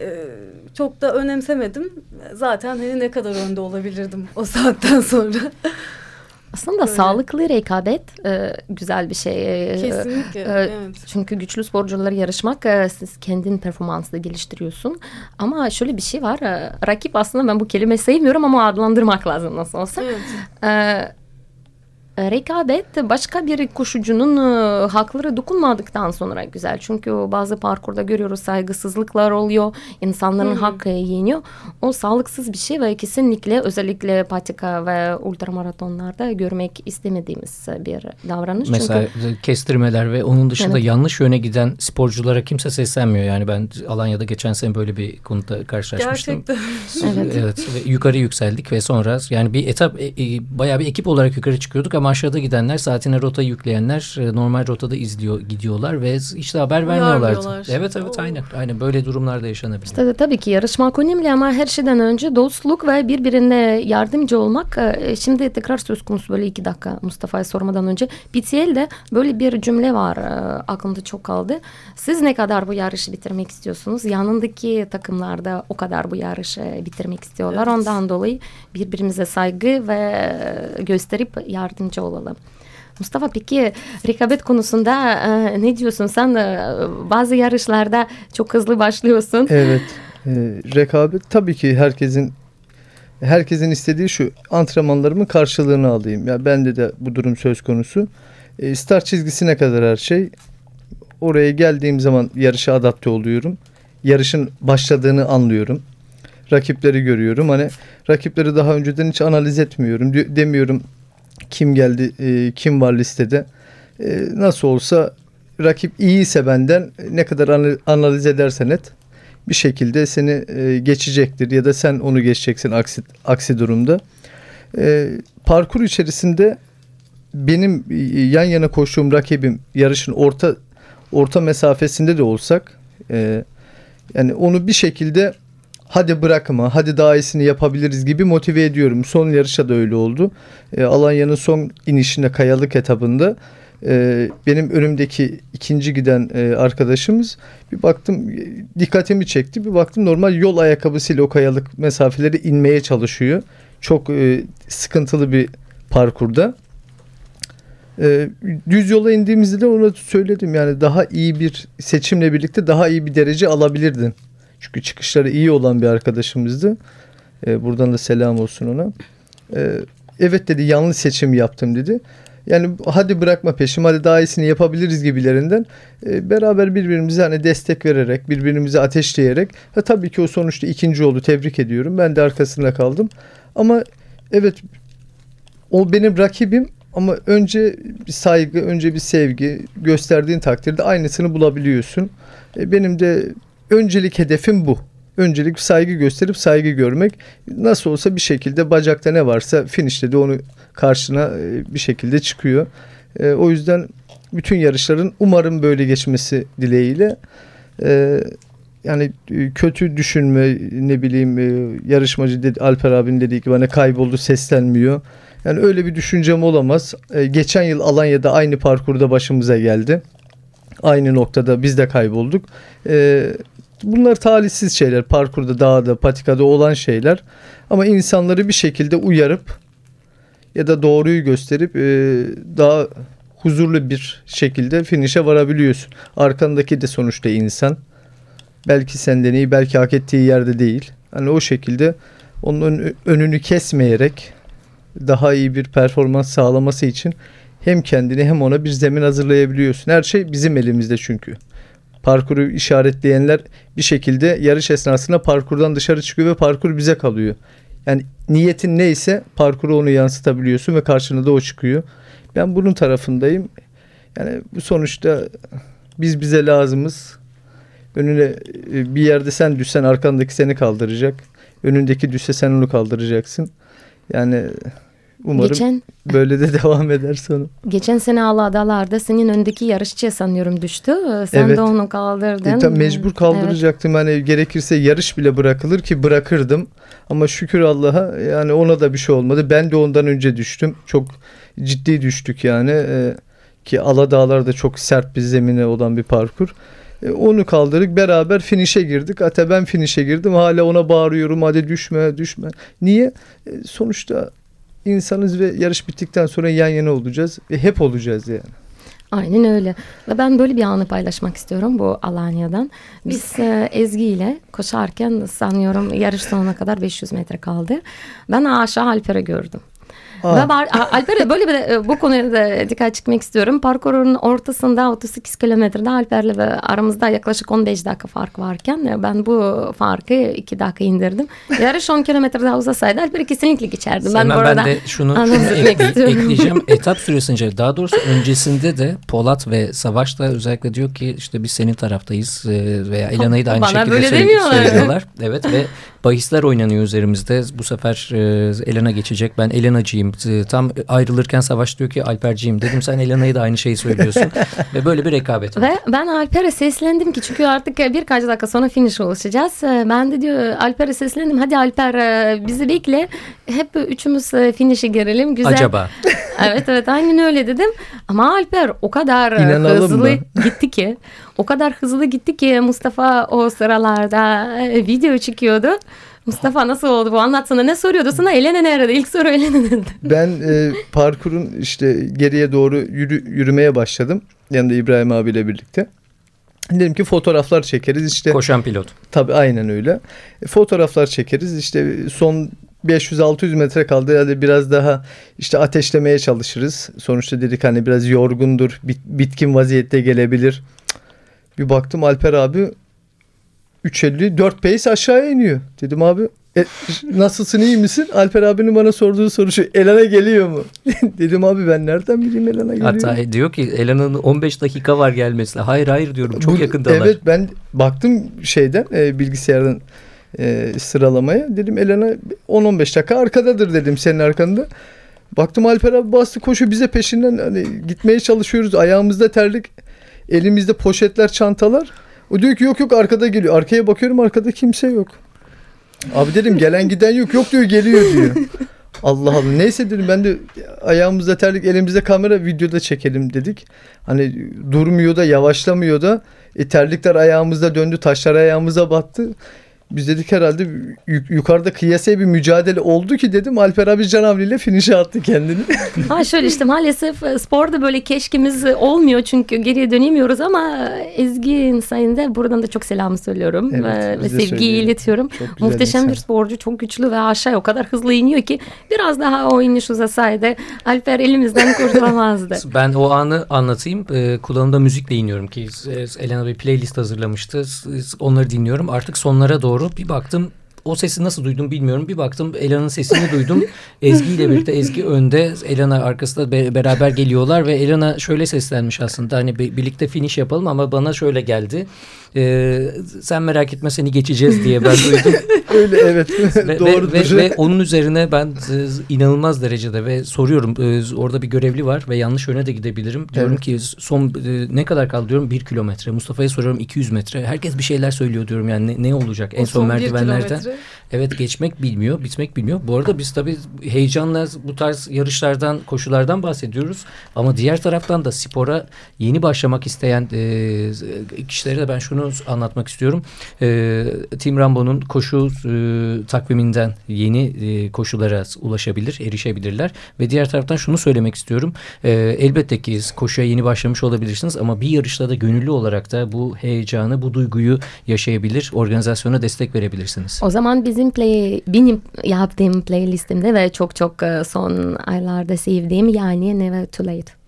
Ee, çok da önemsemedim. Zaten hani ne kadar önde olabilirdim o saatten sonra. (laughs) Aslında Öyle. sağlıklı rekabet e, güzel bir şey. E, Kesinlikle. E, evet. Çünkü güçlü sporcuları yarışmak e, siz kendin performansını geliştiriyorsun. Ama şöyle bir şey var. E, rakip aslında ben bu kelimeyi sevmiyorum ama adlandırmak lazım nasıl olsa. Evet. E, e, rekabet başka bir koşucunun e, hakları dokunmadıktan sonra güzel. Çünkü bazı parkurda görüyoruz saygısızlıklar oluyor. insanların hmm. hakkı yeniyor. O sağlıksız bir şey ve kesinlikle özellikle patika ve ultramaratonlarda görmek istemediğimiz bir davranış. Mesela Çünkü, kestirmeler ve onun dışında evet. yanlış yöne giden sporculara kimse seslenmiyor. Yani ben Alanya'da geçen sene böyle bir konuda karşılaşmıştım. Gerçekten. evet. evet. Ve yukarı yükseldik ve sonra yani bir etap e, e, bayağı bir ekip olarak yukarı çıkıyorduk ama aşağıda gidenler saatine rota yükleyenler e, normal rotada izliyor gidiyorlar ve işte haber vermiyorlardı. Evet evet Oo. aynen. Aynen böyle durumlarda yaşanabilir. İşte tabii ki yarışmak önemli ama her şeyden önce dostluk ve birbirine yardımcı olmak. E, şimdi tekrar söz konusu böyle iki dakika Mustafa'ya sormadan önce. PTL'de böyle bir cümle var e, aklımda çok kaldı. Siz ne kadar bu yarışı bitirmek istiyorsunuz? Yanındaki takımlarda o kadar bu yarışı bitirmek istiyorlar. Evet. Ondan dolayı birbirimize saygı ve gösterip yardımcı olalım. Mustafa peki rekabet konusunda e, ne diyorsun sen e, bazı yarışlarda çok hızlı başlıyorsun. Evet e, rekabet tabii ki herkesin herkesin istediği şu antrenmanlarımın karşılığını alayım. Ya yani bende de bu durum söz konusu. E, start çizgisine kadar her şey. Oraya geldiğim zaman yarışa adapte oluyorum. Yarışın başladığını anlıyorum. Rakipleri görüyorum. Hani rakipleri daha önceden hiç analiz etmiyorum. Demiyorum kim geldi, e, kim var listede. E, nasıl olsa rakip iyiyse benden ne kadar analiz edersen et bir şekilde seni e, geçecektir ya da sen onu geçeceksin aksi, aksi durumda. E, parkur içerisinde benim e, yan yana koştuğum rakibim yarışın orta orta mesafesinde de olsak e, yani onu bir şekilde hadi bırakma, hadi daha iyisini yapabiliriz gibi motive ediyorum. Son yarışa da öyle oldu. E, Alanya'nın son inişinde kayalık etabında e, benim önümdeki ikinci giden e, arkadaşımız bir baktım dikkatimi çekti. Bir baktım normal yol ayakkabısıyla o kayalık mesafeleri inmeye çalışıyor. Çok e, sıkıntılı bir parkurda. E, düz yola indiğimizde de ona söyledim yani daha iyi bir seçimle birlikte daha iyi bir derece alabilirdin çünkü çıkışları iyi olan bir arkadaşımızdı. E, buradan da selam olsun ona. E, evet dedi yanlış seçim yaptım dedi. Yani hadi bırakma peşim hadi daha iyisini yapabiliriz gibilerinden e, beraber birbirimize hani destek vererek birbirimize ateşleyerek ha, tabii ki o sonuçta ikinci oldu tebrik ediyorum ben de arkasında kaldım ama evet o benim rakibim ama önce bir saygı, önce bir sevgi gösterdiğin takdirde aynısını bulabiliyorsun. E, benim de öncelik hedefim bu. Öncelik saygı gösterip saygı görmek. Nasıl olsa bir şekilde bacakta ne varsa finişte de onu karşına e, bir şekilde çıkıyor. E, o yüzden bütün yarışların umarım böyle geçmesi dileğiyle. E, yani kötü düşünme ne bileyim yarışmacı dedi, Alper abinin dediği gibi hani kayboldu seslenmiyor. Yani öyle bir düşüncem olamaz. Geçen yıl Alanya'da aynı parkurda başımıza geldi. Aynı noktada biz de kaybolduk. E, bunlar talihsiz şeyler. Parkurda, dağda, patikada olan şeyler. Ama insanları bir şekilde uyarıp ya da doğruyu gösterip e, daha huzurlu bir şekilde finişe varabiliyorsun. Arkandaki de sonuçta insan. Belki senden iyi, belki hak ettiği yerde değil. Hani o şekilde onun önünü kesmeyerek daha iyi bir performans sağlaması için hem kendini hem ona bir zemin hazırlayabiliyorsun. Her şey bizim elimizde çünkü. Parkuru işaretleyenler bir şekilde yarış esnasında parkurdan dışarı çıkıyor ve parkur bize kalıyor. Yani niyetin neyse parkuru onu yansıtabiliyorsun ve karşına da o çıkıyor. Ben bunun tarafındayım. Yani bu sonuçta biz bize lazımız. Önüne e, bir yerde sen düşsen arkandaki seni kaldıracak. Önündeki düşse sen onu kaldıracaksın. Yani umarım Geçen böyle de (laughs) devam eder sonu. geçen sene Aladalar'da senin öndeki yarışçı sanıyorum düştü. Sen Evet. de onu kaldırdın. E, tabii mecbur kaldıracaktım. Hani gerekirse yarış bile bırakılır ki bırakırdım. Ama şükür Allah'a yani ona da bir şey olmadı. Ben de ondan önce düştüm. Çok ciddi düştük yani. E, ki Aladağlar da çok sert bir zemine olan bir parkur. E, onu kaldırdık beraber finişe girdik. Hatta ben finişe girdim. Hala ona bağırıyorum hadi düşme düşme. Niye? E, sonuçta insanız ve yarış bittikten sonra yan yana olacağız. E, hep olacağız yani. Aynen öyle. Ve ben böyle bir anı paylaşmak istiyorum bu Alanya'dan. Biz e, Ezgi ile koşarken sanıyorum yarış sonuna kadar 500 metre kaldı. Ben aşağı Alper'i gördüm. Ve var, A- Alper'e böyle bir e, bu konuya da dikkat çekmek istiyorum. Parkurun ortasında 38 kilometrede Alper'le ve aramızda yaklaşık 15 dakika fark varken e, ben bu farkı 2 dakika indirdim. Yarış 10 kilometre daha uzasaydı Alper'i kesinlikle geçerdim. Ben Hemen bu arada ben de şunu, şunu ekle- ekleyeceğim. (laughs) Etap süresince daha doğrusu öncesinde de Polat ve Savaş da özellikle diyor ki işte biz senin taraftayız e, veya Elena'yı da aynı Bana şekilde demiyorlar. söylüyorlar. Evet ve bahisler oynanıyor üzerimizde. Bu sefer e, Elena geçecek. Ben Elena'cıyım. E, Tam ayrılırken Savaş diyor ki Alper'ciyim. Dedim sen Elena'yı da aynı şeyi söylüyorsun. (laughs) ve böyle bir rekabet var. Ve ben Alper'e seslendim ki çünkü artık birkaç dakika sonra finish ulaşacağız. Ee, Ben de diyor Alper'e seslendim. Hadi Alper e, bizi bekle. Hep üçümüz e, finish'e girelim. Güzel. Acaba. Evet evet aynen öyle dedim. Ama Alper o kadar e, İnanalım hızlı mı? gitti ki. O kadar hızlı gitti ki Mustafa o sıralarda e, video çekiyordu. Mustafa nasıl oldu bu anlatsana ne soruyordu sana Elena nerede ilk soru Elena dedi. Ben e, parkurun işte geriye doğru yürü, yürümeye başladım. Yanında İbrahim abiyle birlikte. Dedim ki fotoğraflar çekeriz işte. Koşan pilot. Tabii aynen öyle. E, fotoğraflar çekeriz işte son 500-600 metre kaldı ya biraz daha işte ateşlemeye çalışırız. Sonuçta dedik hani biraz yorgundur, bit- bitkin vaziyette gelebilir. Bir baktım Alper abi 3.50 4 pace aşağıya iniyor. Dedim abi "E, nasılsın iyi misin? Alper abinin bana sorduğu soru şu Elena geliyor mu? (laughs) Dedim abi ben nereden bileyim Elena geliyor. Hatta diyor ki Elena'nın 15 dakika var gelmesine. Hayır hayır diyorum çok Bu- yakındalar. Evet ben baktım şeyden e, bilgisayardan e, sıralamaya. Dedim Elena 10-15 dakika arkadadır dedim senin arkanda. Baktım Alper abi bastı koşu bize peşinden hani gitmeye çalışıyoruz. Ayağımızda terlik, elimizde poşetler, çantalar. O diyor ki yok yok arkada geliyor. Arkaya bakıyorum arkada kimse yok. Abi dedim gelen giden yok. Yok diyor geliyor diyor. (laughs) Allah Allah. Neyse dedim ben de ayağımızda terlik elimizde kamera videoda çekelim dedik. Hani durmuyor da yavaşlamıyor da e, terlikler ayağımızda döndü taşlar ayağımıza battı. Biz dedik herhalde yuk- yukarıda kıyasaya bir mücadele oldu ki dedim Alper abi Canavli ile finish'e attı kendini. Ha şöyle işte maalesef e, sporda böyle keşkimiz e, olmuyor çünkü geriye dönemiyoruz ama e, Ezgi sayında buradan da çok selam söylüyorum Evet, ve, sevgiyi iletiyorum. Muhteşem insan. bir sporcu, çok güçlü ve aşağı o kadar hızlı iniyor ki biraz daha o iniş uzasaydı Alper elimizden kurtulamazdı. (laughs) Ben o anı anlatayım. Ee, kulağımda müzikle iniyorum ki e, Elena bir playlist hazırlamıştı. Onları dinliyorum. Artık sonlara doğru bir baktım o sesi nasıl duydum bilmiyorum. Bir baktım Elan'ın sesini duydum. (laughs) Ezgi ile birlikte Ezgi önde, Elana arkasında be, beraber geliyorlar ve Elana şöyle seslenmiş aslında. Hani birlikte finish yapalım ama bana şöyle geldi. Ee, sen merak etme seni geçeceğiz diye ben duydum. (laughs) Öyle evet ve, (laughs) doğrudur. Ve, ve, ve onun üzerine ben e, inanılmaz derecede ve soruyorum e, orada bir görevli var ve yanlış yöne de gidebilirim. Diyorum evet. ki son e, ne kadar kaldı diyorum bir kilometre. Mustafa'ya soruyorum 200 metre. Herkes bir şeyler söylüyor diyorum yani ne, ne olacak en son, son merdivenlerden. Evet geçmek bilmiyor, bitmek bilmiyor. Bu arada biz tabii heyecanla bu tarz yarışlardan, koşulardan bahsediyoruz. Ama diğer taraftan da spora yeni başlamak isteyen e, kişilere de ben şunu anlatmak istiyorum. E, Tim Rambo'nun koşu e, takviminden yeni e, koşulara ulaşabilir, erişebilirler. Ve diğer taraftan şunu söylemek istiyorum. E, elbette ki koşuya yeni başlamış olabilirsiniz ama bir yarışta da gönüllü olarak da bu heyecanı, bu duyguyu yaşayabilir, organizasyona destek verebilirsiniz. O zaman bizim play, benim yaptığım playlistimde ve çok çok e, son aylarda sevdiğim yani Never Too Late.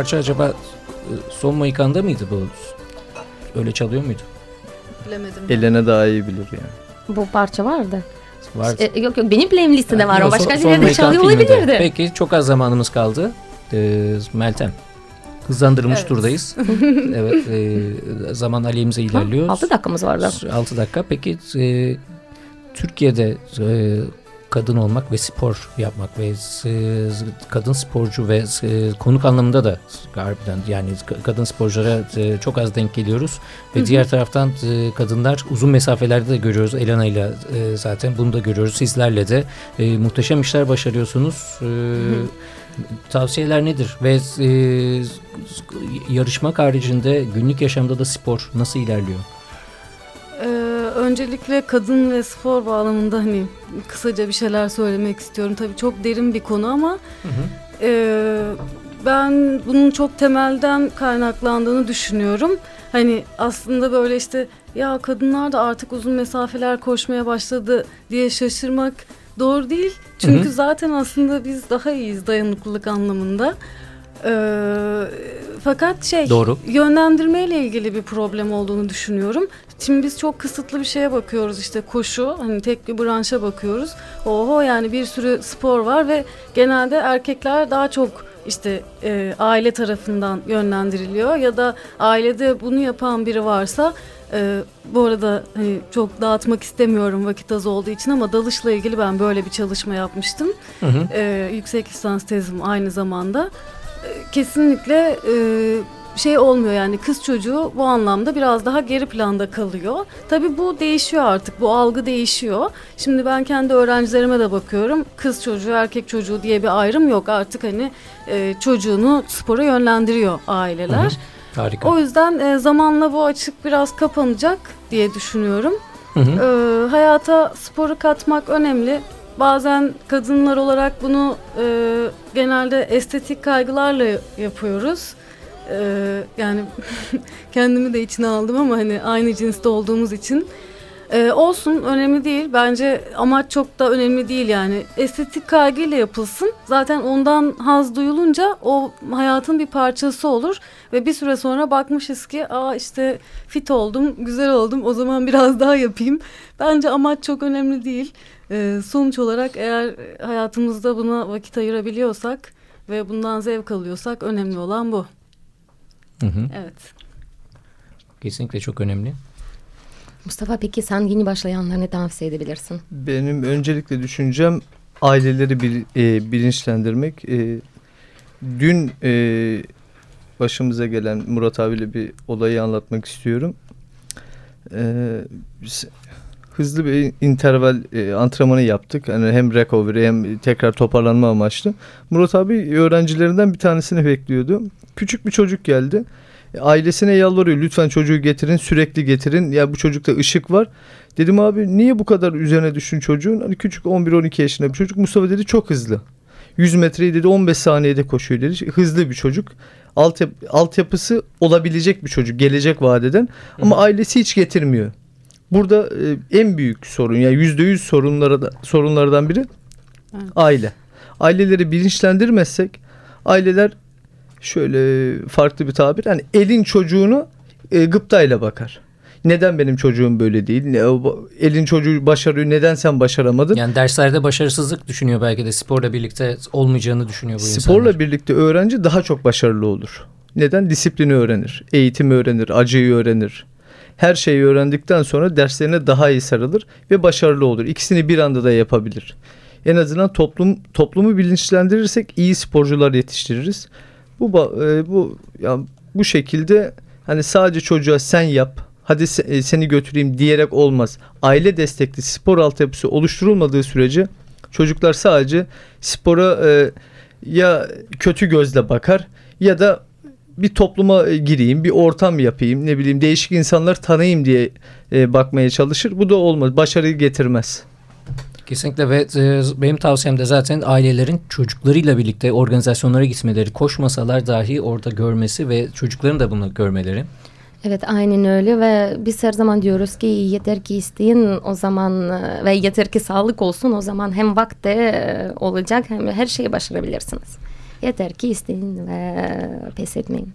Parça acaba e, son Mohikan'da mıydı bu? Öyle çalıyor muydu? Bilemedim. Elena daha iyi bilir yani. Bu parça vardı. Var. E, yok yok benim playlistimde var. O başka bir yerde çalıyor olabilirdi. Peki çok az zamanımız kaldı. Ee, Meltem. Hızlandırılmış evet. turdayız. (laughs) evet. E, zaman aleyhimize ilerliyor. 6 dakikamız vardı. 6 dakika. Peki e, Türkiye'de e, kadın olmak ve spor yapmak ve e, kadın sporcu ve e, konuk anlamında da harbiden yani kadın sporculara e, çok az denk geliyoruz. Ve diğer taraftan kadınlar uzun mesafelerde de görüyoruz. Elena ile zaten bunu da görüyoruz. Sizlerle de muhteşem işler başarıyorsunuz. Tavsiyeler nedir? Ve yarışmak haricinde günlük yaşamda da spor nasıl ilerliyor? Öncelikle kadın ve spor bağlamında hani kısaca bir şeyler söylemek istiyorum. Tabii çok derin bir konu ama hı hı. E, ben bunun çok temelden kaynaklandığını düşünüyorum. Hani aslında böyle işte ya kadınlar da artık uzun mesafeler koşmaya başladı diye şaşırmak doğru değil. Çünkü hı hı. zaten aslında biz daha iyiyiz dayanıklılık anlamında. Ee, fakat şey Doğru. yönlendirmeyle ilgili bir problem olduğunu düşünüyorum. Şimdi biz çok kısıtlı bir şeye bakıyoruz işte koşu hani tek bir branşa bakıyoruz. Oho yani bir sürü spor var ve genelde erkekler daha çok işte e, aile tarafından yönlendiriliyor ya da ailede bunu yapan biri varsa e, bu arada hani çok dağıtmak istemiyorum vakit az olduğu için ama dalışla ilgili ben böyle bir çalışma yapmıştım. Hı hı. E, yüksek lisans tezim aynı zamanda. E, kesinlikle e, şey olmuyor yani kız çocuğu bu anlamda biraz daha geri planda kalıyor. Tabii bu değişiyor artık bu algı değişiyor. Şimdi ben kendi öğrencilerime de bakıyorum. Kız çocuğu erkek çocuğu diye bir ayrım yok. Artık hani e, çocuğunu spora yönlendiriyor aileler. Hı hı. Harika. O yüzden e, zamanla bu açık biraz kapanacak diye düşünüyorum. Hı hı. Ee, hayata sporu katmak önemli. Bazen kadınlar olarak bunu e, genelde estetik kaygılarla yapıyoruz. Ee, yani (laughs) kendimi de içine aldım ama hani aynı cinste olduğumuz için. Ee, olsun önemli değil. Bence amaç çok da önemli değil yani. Estetik kaygıyla yapılsın. Zaten ondan haz duyulunca o hayatın bir parçası olur. Ve bir süre sonra bakmışız ki aa işte fit oldum, güzel oldum o zaman biraz daha yapayım. Bence amaç çok önemli değil. Ee, sonuç olarak eğer hayatımızda buna vakit ayırabiliyorsak ve bundan zevk alıyorsak önemli olan bu. Hı hı. Evet. Kesinlikle çok önemli. Mustafa peki sen yeni başlayanlara ne tavsiye edebilirsin? Benim öncelikle düşüncem aileleri bil- e, bilinçlendirmek. E, dün e, başımıza gelen Murat abiyle bir olayı anlatmak istiyorum. E, hızlı bir interval e, antrenmanı yaptık. Yani hem recovery hem tekrar toparlanma amaçlı. Murat abi öğrencilerinden bir tanesini bekliyordu. Küçük bir çocuk geldi. Ailesine yalvarıyor lütfen çocuğu getirin sürekli getirin ya bu çocukta ışık var. Dedim abi niye bu kadar üzerine düştün çocuğun? Hani küçük 11-12 yaşında bir çocuk. Mustafa dedi çok hızlı. 100 metreyi dedi 15 saniyede koşuyor dedi. Hızlı bir çocuk. Alt altyapısı olabilecek bir çocuk. Gelecek vadeden. Ama ailesi hiç getirmiyor. Burada e, en büyük sorun yani %100 sorunlara da, sorunlardan biri Evet. aile. Aileleri bilinçlendirmezsek aileler şöyle farklı bir tabir hani elin çocuğunu e, gıptayla bakar. Neden benim çocuğum böyle değil? Ne, elin çocuğu başarıyor. Neden sen başaramadın? Yani derslerde başarısızlık düşünüyor belki de sporla birlikte olmayacağını düşünüyor bu insanlar. Sporla birlikte öğrenci daha çok başarılı olur. Neden? Disiplini öğrenir, eğitimi öğrenir, acıyı öğrenir. Her şeyi öğrendikten sonra derslerine daha iyi sarılır ve başarılı olur. İkisini bir anda da yapabilir. En azından toplum toplumu bilinçlendirirsek iyi sporcular yetiştiririz. Bu e, bu ya bu şekilde hani sadece çocuğa sen yap, hadi e, seni götüreyim diyerek olmaz. Aile destekli spor altyapısı oluşturulmadığı sürece çocuklar sadece spora e, ya kötü gözle bakar ya da bir topluma e, gireyim, bir ortam yapayım, ne bileyim değişik insanlar tanıyayım diye e, bakmaya çalışır. Bu da olmaz. Başarıyı getirmez. Kesinlikle ve e, benim tavsiyem de zaten ailelerin çocuklarıyla birlikte organizasyonlara gitmeleri, koşmasalar dahi orada görmesi ve çocukların da bunu görmeleri. Evet aynen öyle ve biz her zaman diyoruz ki yeter ki isteyin o zaman ve yeter ki sağlık olsun o zaman hem vakti olacak hem her şeyi başarabilirsiniz. Yeter ki isteyin ve pes etmeyin.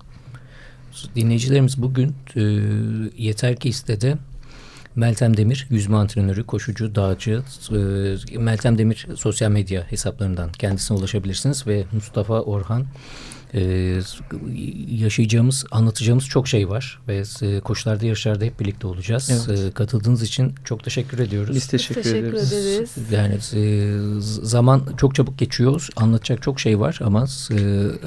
Dinleyicilerimiz bugün e, Yeter ki istedi. Meltem Demir, yüzme antrenörü, koşucu, dağcı. e, Meltem Demir sosyal medya hesaplarından kendisine ulaşabilirsiniz ve Mustafa Orhan e, yaşayacağımız, anlatacağımız çok şey var ve e, koşularda, yarışlarda hep birlikte olacağız. Evet. E, katıldığınız için çok teşekkür ediyoruz. Biz teşekkür, Teşekkür ederiz. ederiz. Yani e, zaman çok çabuk geçiyor. Anlatacak çok şey var ama e,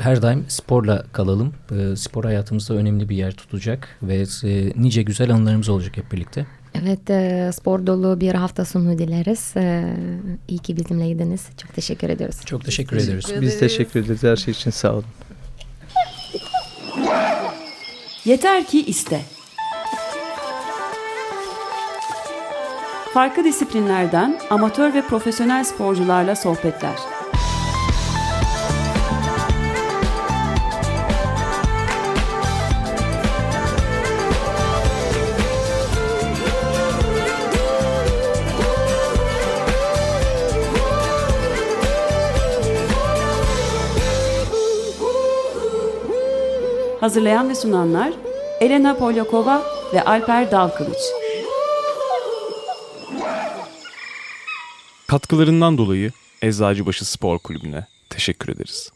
her daim sporla kalalım. E, spor hayatımızda önemli bir yer tutacak ve e, nice güzel anılarımız olacak hep birlikte. Evet e, spor dolu bir hafta sonu dileriz. E, iyi ki bizimleydiniz. Çok teşekkür ediyoruz. Çok teşekkür Teşekkür ediyoruz. ederiz. Biz teşekkür ederiz her şey için sağ olun. Yeter ki iste. Farklı disiplinlerden amatör ve profesyonel sporcularla sohbetler. Hazırlayan ve sunanlar Elena Polyakova ve Alper Dalkılıç. Katkılarından dolayı Eczacıbaşı Spor Kulübü'ne teşekkür ederiz.